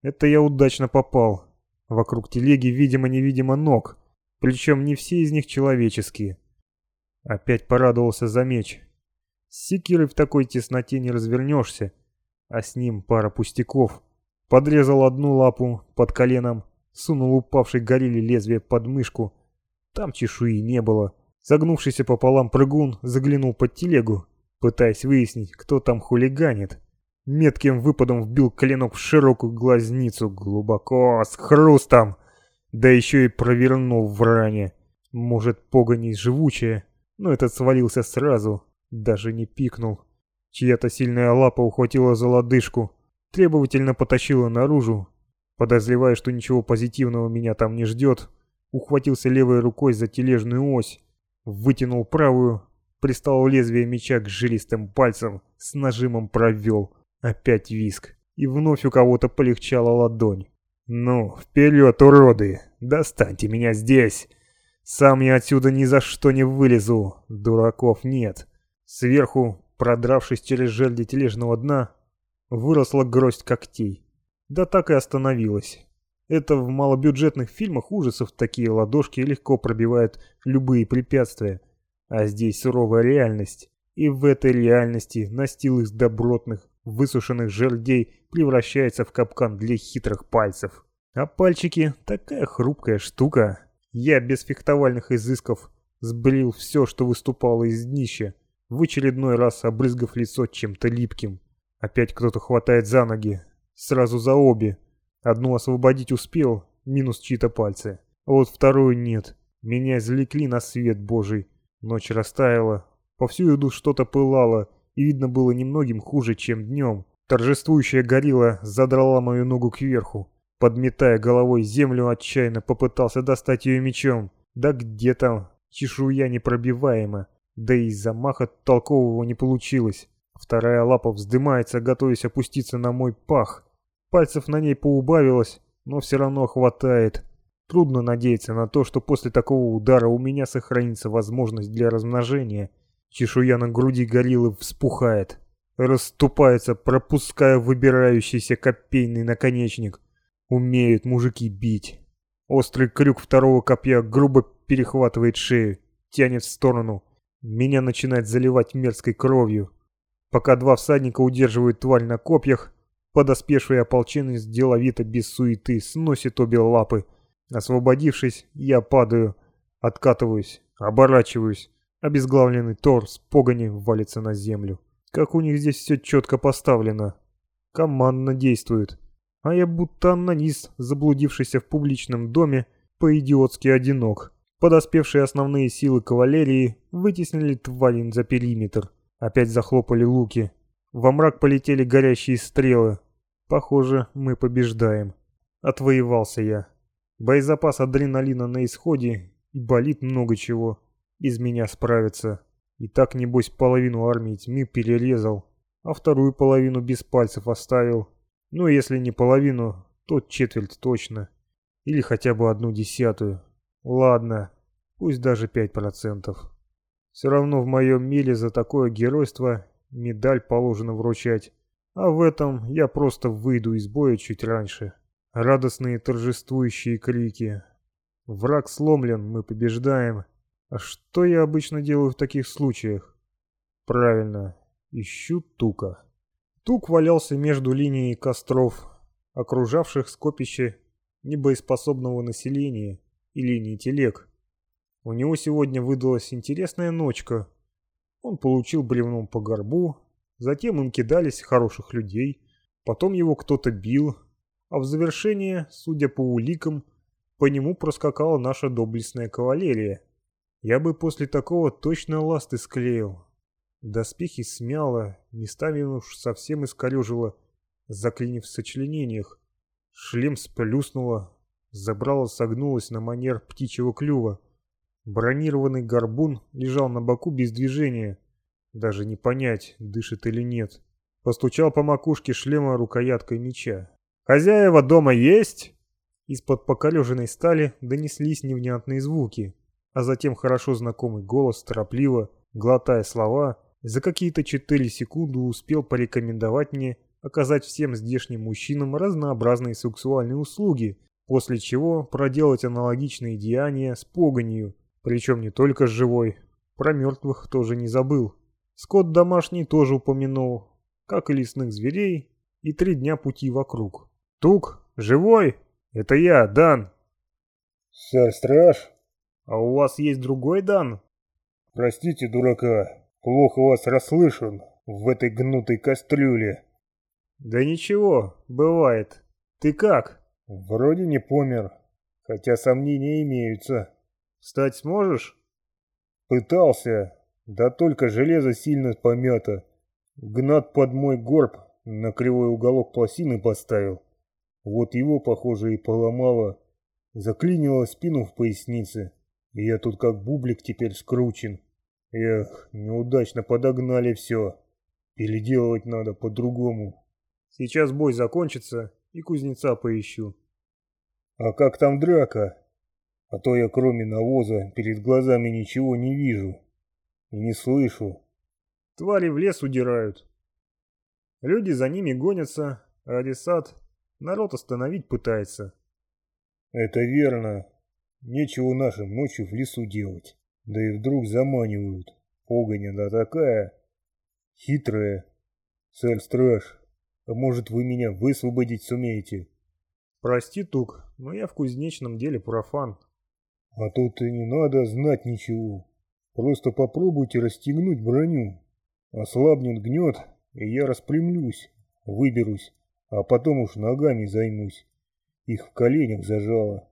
Это я удачно попал. Вокруг телеги видимо-невидимо ног, причем не все из них человеческие. Опять порадовался за меч. С секирой в такой тесноте не развернешься, а с ним пара пустяков. Подрезал одну лапу под коленом, сунул упавшей горилле лезвие под мышку. Там чешуи не было. Загнувшийся пополам прыгун заглянул под телегу, пытаясь выяснить, кто там хулиганит. Метким выпадом вбил клинок в широкую глазницу, глубоко, с хрустом. Да еще и провернул в ране. Может, погонь живучая, но этот свалился сразу, даже не пикнул. Чья-то сильная лапа ухватила за лодыжку, требовательно потащила наружу. Подозревая, что ничего позитивного меня там не ждет, ухватился левой рукой за тележную ось, вытянул правую, пристал лезвие меча к жилистым пальцам, с нажимом провел. Опять виск. И вновь у кого-то полегчала ладонь. «Ну, вперед, уроды! Достаньте меня здесь! Сам я отсюда ни за что не вылезу, дураков нет!» Сверху, продравшись через жерди тележного дна, выросла гроздь когтей. Да так и остановилась. Это в малобюджетных фильмах ужасов такие ладошки легко пробивают любые препятствия. А здесь суровая реальность. И в этой реальности настил из добротных, высушенных жердей превращается в капкан для хитрых пальцев. А пальчики — такая хрупкая штука. Я без фехтовальных изысков сбрил все, что выступало из днища, в очередной раз обрызгав лицо чем-то липким. Опять кто-то хватает за ноги, сразу за обе. Одну освободить успел, минус чьи-то пальцы. А вот вторую нет. Меня извлекли на свет божий. Ночь растаяла, повсюду что-то пылало, и видно было немногим хуже, чем днем. Торжествующая горилла задрала мою ногу кверху. Подметая головой землю, отчаянно попытался достать ее мечом. Да где там, чешуя непробиваема. Да и замаха толкового не получилось. Вторая лапа вздымается, готовясь опуститься на мой пах. Пальцев на ней поубавилось, но все равно хватает. Трудно надеяться на то, что после такого удара у меня сохранится возможность для размножения. Чешуя на груди гориллы вспухает, расступается, пропуская выбирающийся копейный наконечник. Умеют мужики бить. Острый крюк второго копья грубо перехватывает шею, тянет в сторону. Меня начинает заливать мерзкой кровью. Пока два всадника удерживают тварь на копьях, подоспевший ополченец деловито без суеты сносит обе лапы. Освободившись, я падаю, откатываюсь, оборачиваюсь. Обезглавленный торс погони валится на землю. Как у них здесь все четко поставлено. Командно действуют а я будто анонист, заблудившийся в публичном доме, по-идиотски одинок. Подоспевшие основные силы кавалерии вытеснили тварин за периметр. Опять захлопали луки. Во мрак полетели горящие стрелы. Похоже, мы побеждаем. Отвоевался я. Боезапас адреналина на исходе, и болит много чего. Из меня справиться. И так, небось, половину армии тьмы перерезал, а вторую половину без пальцев оставил. Ну, если не половину, то четверть точно. Или хотя бы одну десятую. Ладно, пусть даже пять процентов. Все равно в моем мире за такое геройство медаль положено вручать. А в этом я просто выйду из боя чуть раньше. Радостные торжествующие крики. Враг сломлен, мы побеждаем. А что я обычно делаю в таких случаях? Правильно, ищу тука. Тук валялся между линией костров, окружавших скопище небоеспособного населения и линии телег. У него сегодня выдалась интересная ночка. Он получил бревном по горбу, затем им кидались хороших людей, потом его кто-то бил, а в завершение, судя по уликам, по нему проскакала наша доблестная кавалерия. Я бы после такого точно ласты склеил, Доспехи смяло, местами уж совсем искорежило, заклинив в сочленениях. Шлем сплюснуло, забрало согнулось на манер птичьего клюва. Бронированный горбун лежал на боку без движения. Даже не понять, дышит или нет. Постучал по макушке шлема рукояткой меча. «Хозяева дома есть?» Из-под покореженной стали донеслись невнятные звуки, а затем хорошо знакомый голос торопливо, глотая слова, за какие-то четыре секунды успел порекомендовать мне оказать всем здешним мужчинам разнообразные сексуальные услуги, после чего проделать аналогичные деяния с погонью, причем не только с живой, про мертвых тоже не забыл. Скот домашний тоже упомянул, как и лесных зверей, и три дня пути вокруг. «Тук, живой? Это я, Дан!» «Сэр Страж?» «А у вас есть другой Дан?» «Простите, дурака, Плохо вас расслышан в этой гнутой кастрюле. Да ничего, бывает. Ты как? Вроде не помер, хотя сомнения имеются. Встать сможешь? Пытался, да только железо сильно помято. Гнат под мой горб на кривой уголок пластины поставил. Вот его, похоже, и поломало. Заклинило спину в пояснице. И я тут как бублик теперь скручен. Эх, неудачно подогнали все. Переделывать надо по-другому. Сейчас бой закончится, и кузнеца поищу. А как там драка? А то я кроме навоза перед глазами ничего не вижу. И не слышу. Твари в лес удирают. Люди за ними гонятся, а Арисат народ остановить пытается. Это верно. Нечего нашим ночью в лесу делать. Да и вдруг заманивают. Погоня да такая. Хитрая. Сэр Страж, может вы меня высвободить сумеете? Прости, Тук, но я в кузнечном деле профан. А тут и не надо знать ничего. Просто попробуйте расстегнуть броню. Ослабнет гнет, и я распрямлюсь, выберусь, а потом уж ногами займусь. Их в коленях зажало.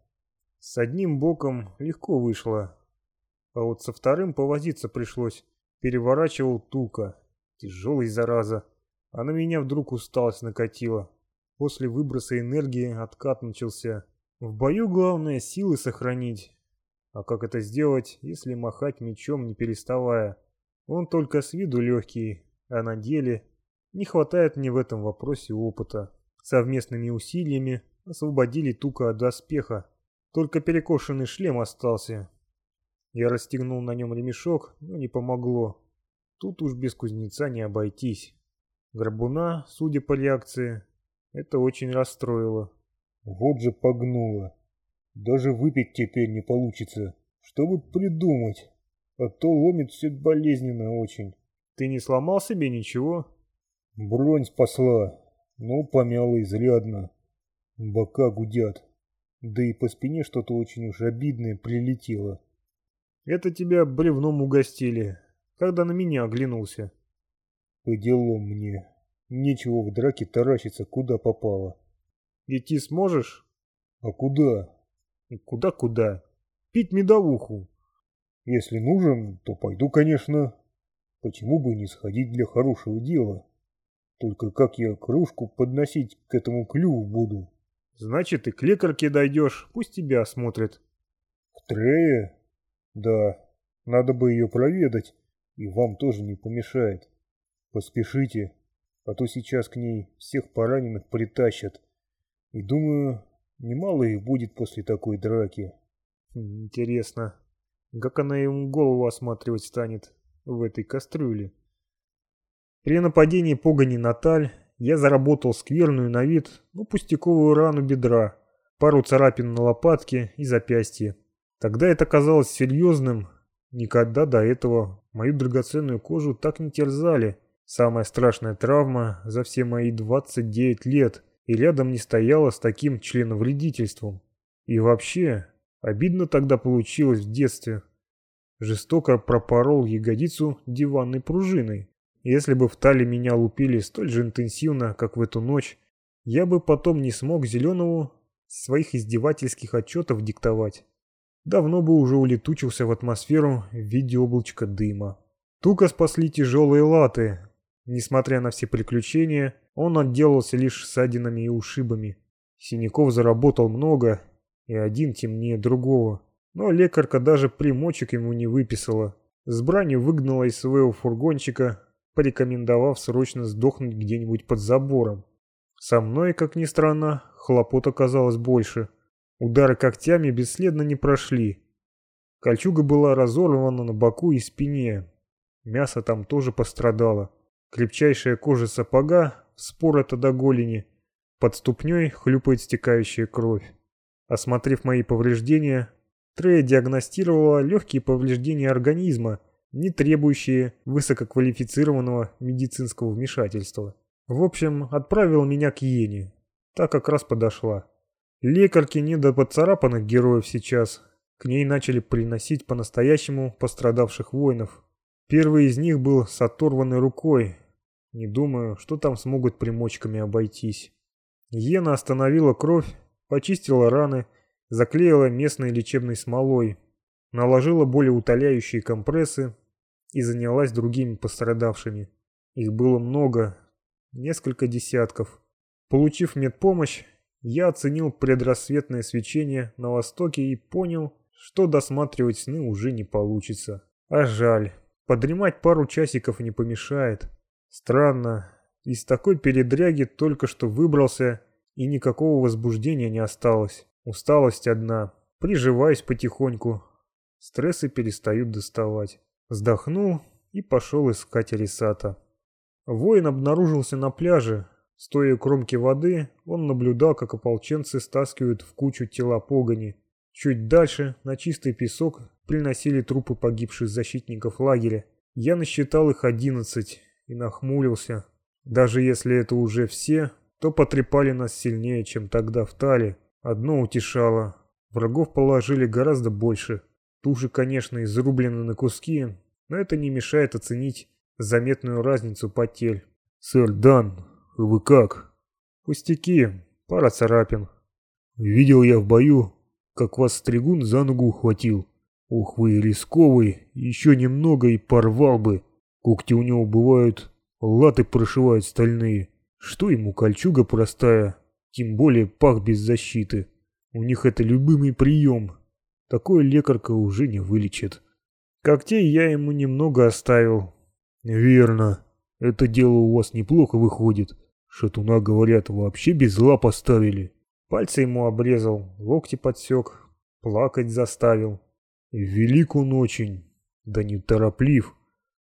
С одним боком легко вышло, А вот со вторым повозиться пришлось. Переворачивал тука. Тяжелый зараза. А на меня вдруг усталость накатила. После выброса энергии откат начался. В бою главное силы сохранить. А как это сделать, если махать мечом не переставая? Он только с виду легкий, а на деле не хватает мне в этом вопросе опыта. Совместными усилиями освободили Тука от доспеха. Только перекошенный шлем остался. Я расстегнул на нем ремешок, но не помогло. Тут уж без кузнеца не обойтись. Горбуна, судя по реакции, это очень расстроило. Вот же погнуло. Даже выпить теперь не получится. Что бы придумать? А то ломит все болезненно очень. Ты не сломал себе ничего? Бронь спасла, но помяла изрядно. Бока гудят. Да и по спине что-то очень уж обидное прилетело. Это тебя бревном угостили, когда на меня оглянулся. По делам мне. Нечего в драке таращиться, куда попало. Идти сможешь? А куда? Куда-куда? Пить медовуху. Если нужен, то пойду, конечно. Почему бы не сходить для хорошего дела? Только как я кружку подносить к этому клюву буду? Значит, и к лекарке дойдешь, пусть тебя осмотрит. К Трее? Да, надо бы ее проведать, и вам тоже не помешает. Поспешите, а то сейчас к ней всех пораненых притащат. И думаю, немало их будет после такой драки. Хм, интересно, как она ему голову осматривать станет в этой кастрюле? При нападении погони Наталь я заработал скверную на вид, ну пустяковую рану бедра, пару царапин на лопатке и запястье. Тогда это казалось серьезным. Никогда до этого мою драгоценную кожу так не терзали. Самая страшная травма за все мои 29 лет и рядом не стояла с таким членовредительством. И вообще, обидно тогда получилось в детстве. Жестоко пропорол ягодицу диванной пружиной. Если бы в талии меня лупили столь же интенсивно, как в эту ночь, я бы потом не смог Зеленому своих издевательских отчетов диктовать. Давно бы уже улетучился в атмосферу в виде облачка дыма. Тука спасли тяжелые латы. Несмотря на все приключения, он отделался лишь ссадинами и ушибами. Синяков заработал много, и один темнее другого. Но лекарка даже примочек ему не выписала. С бранью выгнала из своего фургончика, порекомендовав срочно сдохнуть где-нибудь под забором. Со мной, как ни странно, хлопот оказалось больше. Удары когтями бесследно не прошли. Кольчуга была разорвана на боку и спине. Мясо там тоже пострадало. Крепчайшая кожа сапога вспорота до голени. Под ступней хлюпает стекающая кровь. Осмотрев мои повреждения, Трея диагностировала легкие повреждения организма – не требующие высококвалифицированного медицинского вмешательства. В общем, отправил меня к Йене. Та как раз подошла. Лекарки не до поцарапанных героев сейчас. К ней начали приносить по-настоящему пострадавших воинов. Первый из них был с оторванной рукой. Не думаю, что там смогут примочками обойтись. Йена остановила кровь, почистила раны, заклеила местной лечебной смолой, наложила более утоляющие компрессы, и занялась другими пострадавшими. Их было много, несколько десятков. Получив медпомощь, я оценил предрассветное свечение на востоке и понял, что досматривать сны уже не получится. А жаль, подремать пару часиков не помешает. Странно, из такой передряги только что выбрался и никакого возбуждения не осталось. Усталость одна, приживаюсь потихоньку. Стрессы перестают доставать. Вздохнул и пошел искать Арисата. Воин обнаружился на пляже. Стоя у кромки воды, он наблюдал, как ополченцы стаскивают в кучу тела погони. Чуть дальше, на чистый песок, приносили трупы погибших защитников лагеря. Я насчитал их одиннадцать и нахмурился. Даже если это уже все, то потрепали нас сильнее, чем тогда в Тале. Одно утешало. Врагов положили гораздо больше. Туши, конечно, изрублены на куски, но это не мешает оценить заметную разницу потерь. «Сэр Дан, вы как?» «Пустяки, пара царапин». «Видел я в бою, как вас стригун за ногу ухватил. Ух вы, рисковый, еще немного и порвал бы. Когти у него бывают, латы прошивают стальные. Что ему кольчуга простая, тем более пах без защиты. У них это любимый прием. Такой лекарка уже не вылечит. Когтей я ему немного оставил. Верно. Это дело у вас неплохо выходит. Шатуна, говорят, вообще без лап оставили. Пальцы ему обрезал, локти подсек, плакать заставил. Велик он очень, да не тороплив.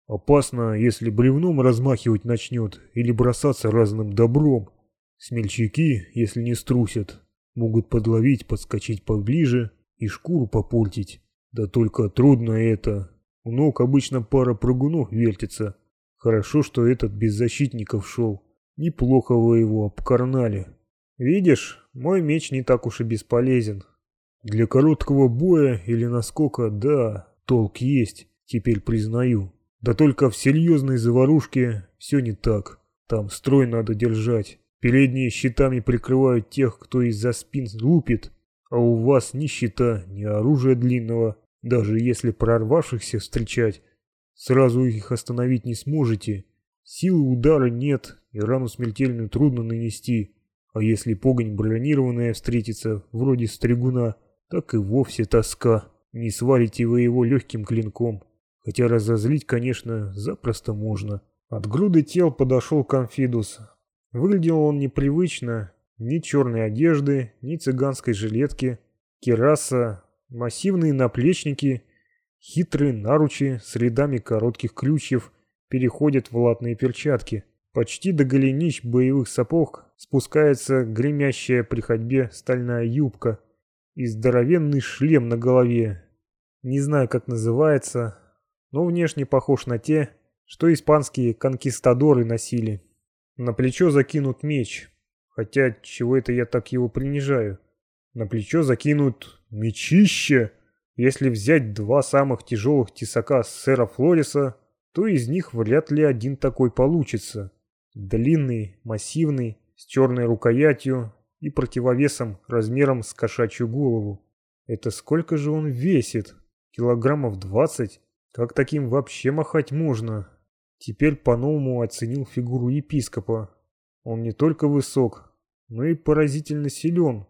Опасно, если бревном размахивать начнет или бросаться разным добром. Смельчаки, если не струсят, могут подловить, подскочить поближе и шкуру попортить. Да только трудно это. У ног обычно пара прыгунов вертится. Хорошо, что этот без защитников шел. Неплохо вы его обкарнали. Видишь, мой меч не так уж и бесполезен. Для короткого боя или наскока, да, толк есть, теперь признаю. Да только в серьезной заварушке все не так. Там строй надо держать. Передние щитами прикрывают тех, кто из-за спин лупит, а у вас ни щита, ни оружия длинного. Даже если прорвавшихся встречать, сразу их остановить не сможете. Силы удара нет, и рану смертельную трудно нанести. А если погонь бронированная встретится, вроде стригуна, так и вовсе тоска. Не свалите вы его легким клинком. Хотя разозлить, конечно, запросто можно. От груды тел подошел Конфидус. Выглядел он непривычно. Ни черной одежды, ни цыганской жилетки. Кераса, массивные наплечники, хитрые наручи с рядами коротких крючьев переходят в латные перчатки. Почти до голенищ боевых сапог спускается гремящая при ходьбе стальная юбка – и здоровенный шлем на голове. Не знаю, как называется, но внешне похож на те, что испанские конкистадоры носили. На плечо закинут меч, хотя чего это я так его принижаю. На плечо закинут мечище. Если взять два самых тяжелых тесака сэра Флориса, то из них вряд ли один такой получится. Длинный, массивный, с черной рукоятью и противовесом размером с кошачью голову. Это сколько же он весит? Килограммов двадцать? Как таким вообще махать можно? Теперь по-новому оценил фигуру епископа. Он не только высок, но и поразительно силен.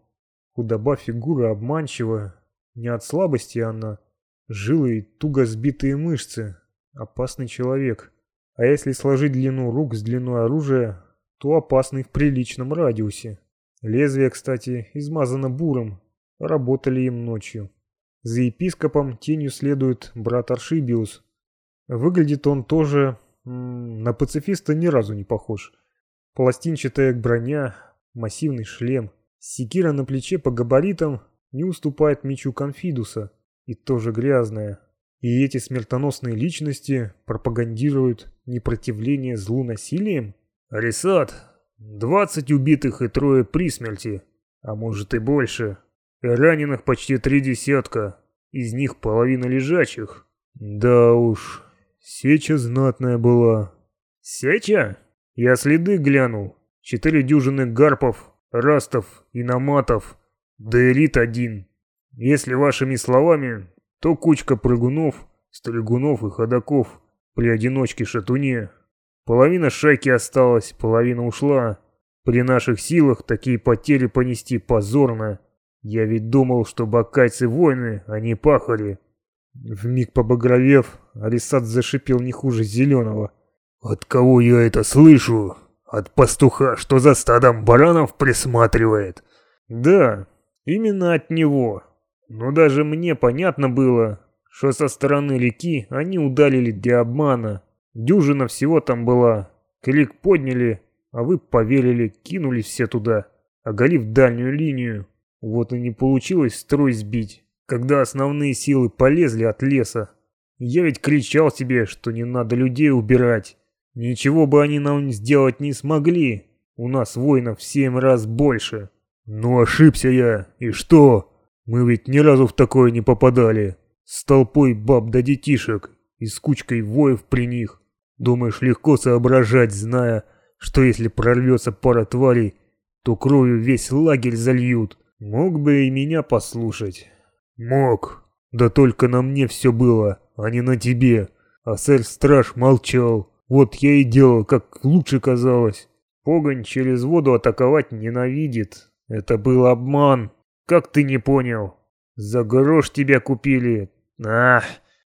Худоба фигуры обманчивая. Не от слабости она. Жилы туго сбитые мышцы. Опасный человек. А если сложить длину рук с длиной оружия, то опасный в приличном радиусе. Лезвие, кстати, измазано буром, работали им ночью. За епископом тенью следует брат Аршибиус. Выглядит он тоже на пацифиста ни разу не похож. Пластинчатая броня, массивный шлем, секира на плече по габаритам не уступает мечу Конфидуса, и тоже грязная. И эти смертоносные личности пропагандируют непротивление злу насилием? «Арисат, Двадцать убитых и трое при смерти, а может и больше. Раненых почти три десятка, из них половина лежачих. Да уж, сеча знатная была. Сеча? Я следы глянул. Четыре дюжины гарпов, растов и наматов, да элит один. Если вашими словами, то кучка прыгунов, стригунов и ходаков при одиночке-шатуне Половина шайки осталась, половина ушла. При наших силах такие потери понести позорно. Я ведь думал, что бакайцы воины, а не пахари. Вмиг побагровев, Алисат зашипел не хуже зеленого. «От кого я это слышу? От пастуха, что за стадом баранов присматривает?» «Да, именно от него. Но даже мне понятно было, что со стороны реки они удалили для обмана, Дюжина всего там была. Клик подняли, а вы поверили, кинулись все туда, оголив дальнюю линию. Вот и не получилось строй сбить, когда основные силы полезли от леса. Я ведь кричал тебе, что не надо людей убирать. Ничего бы они нам сделать не смогли. У нас воинов в семь раз больше. Ну ошибся я. И что? Мы ведь ни разу в такое не попадали. С толпой баб да детишек и с кучкой воев при них. Думаешь, легко соображать, зная, что если прорвется пара тварей, то кровью весь лагерь зальют. Мог бы и меня послушать. Мог. Да только на мне все было, а не на тебе. А сэр-страж молчал. Вот я и делал, как лучше казалось. Погонь через воду атаковать ненавидит. Это был обман. Как ты не понял? За грош тебя купили. Ах!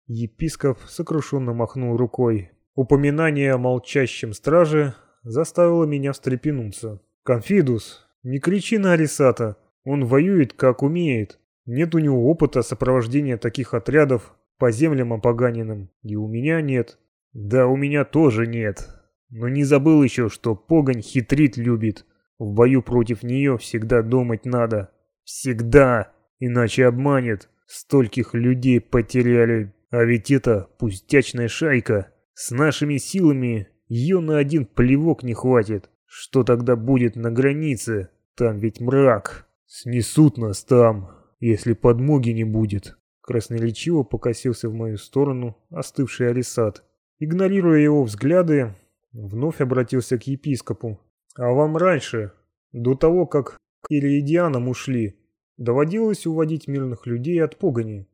Епископ сокрушенно махнул рукой. Упоминание о молчащем страже заставило меня встрепенуться. «Конфидус, не кричи на Арисата. Он воюет, как умеет. Нет у него опыта сопровождения таких отрядов по землям опоганенным. И у меня нет. Да, у меня тоже нет. Но не забыл еще, что погонь хитрит любит. В бою против нее всегда думать надо. Всегда! Иначе обманет. Стольких людей потеряли. А ведь это пустячная шайка. С нашими силами ее на один плевок не хватит. Что тогда будет на границе? Там ведь мрак. Снесут нас там, если подмоги не будет. Красноречиво покосился в мою сторону остывший Алисат. Игнорируя его взгляды, вновь обратился к епископу. «А вам раньше, до того, как к Илиидианам ушли, доводилось уводить мирных людей от погони?»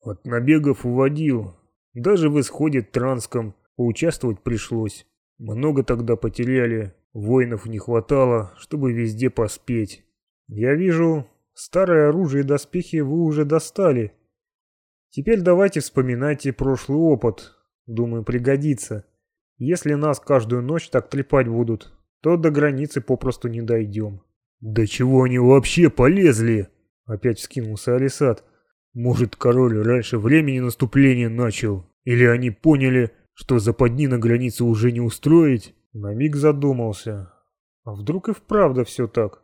«От набегов уводил. Даже в исходе Транском поучаствовать пришлось. Много тогда потеряли, воинов не хватало, чтобы везде поспеть». «Я вижу, старое оружие и доспехи вы уже достали», Теперь давайте вспоминайте прошлый опыт. Думаю, пригодится. Если нас каждую ночь так трепать будут, то до границы попросту не дойдем. «Да чего они вообще полезли?» Опять вскинулся Алисат. «Может, король раньше времени наступления начал? Или они поняли, что западни на границе уже не устроить?» На миг задумался. А вдруг и вправду все так?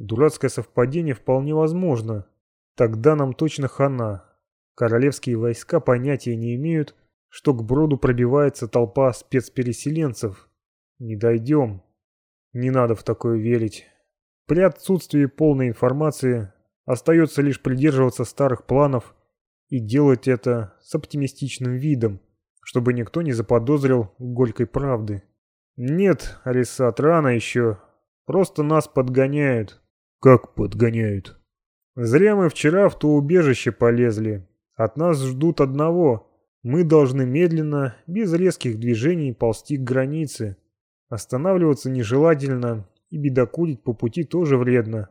Дурацкое совпадение вполне возможно. Тогда нам точно хана. Королевские войска понятия не имеют, что к броду пробивается толпа спецпереселенцев. Не дойдем. Не надо в такое верить. При отсутствии полной информации остается лишь придерживаться старых планов и делать это с оптимистичным видом, чтобы никто не заподозрил горькой правды. Нет, Арисат, рано еще. Просто нас подгоняют. Как подгоняют? Зря мы вчера в то убежище полезли. От нас ждут одного. Мы должны медленно, без резких движений ползти к границе. Останавливаться нежелательно, и бедокурить по пути тоже вредно.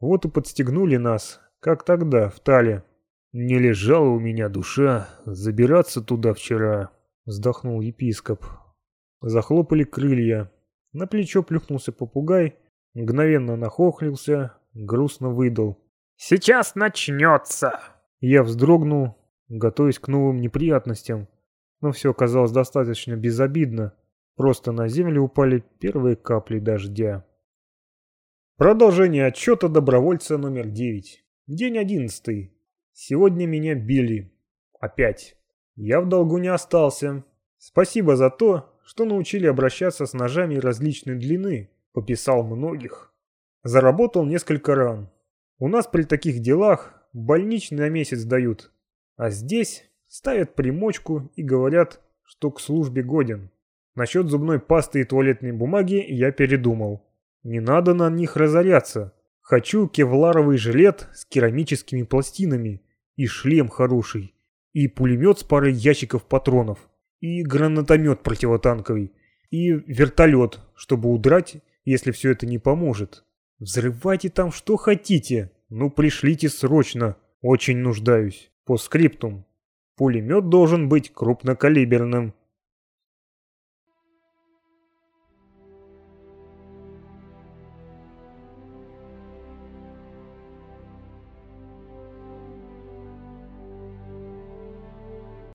Вот и подстегнули нас, как тогда, в Тале. «Не лежала у меня душа забираться туда вчера», — вздохнул епископ. Захлопали крылья. На плечо плюхнулся попугай, мгновенно нахохлился, грустно выдал. «Сейчас начнется!» Я вздрогнул, готовясь к новым неприятностям, но все оказалось достаточно безобидно. Просто на землю упали первые капли дождя. Продолжение отчета добровольца номер 9. День одиннадцатый. Сегодня меня били. Опять. Я в долгу не остался. Спасибо за то, что научили обращаться с ножами различной длины. Пописал многих. Заработал несколько ран. У нас при таких делах больничный на месяц дают. А здесь ставят примочку и говорят, что к службе годен. Насчет зубной пасты и туалетной бумаги я передумал. Не надо на них разоряться. Хочу кевларовый жилет с керамическими пластинами, и шлем хороший, и пулемет с парой ящиков патронов, и гранатомет противотанковый, и вертолет, чтобы удрать, если все это не поможет. Взрывайте там что хотите, ну пришлите срочно, очень нуждаюсь. По скриптум. Пулемет должен быть крупнокалиберным.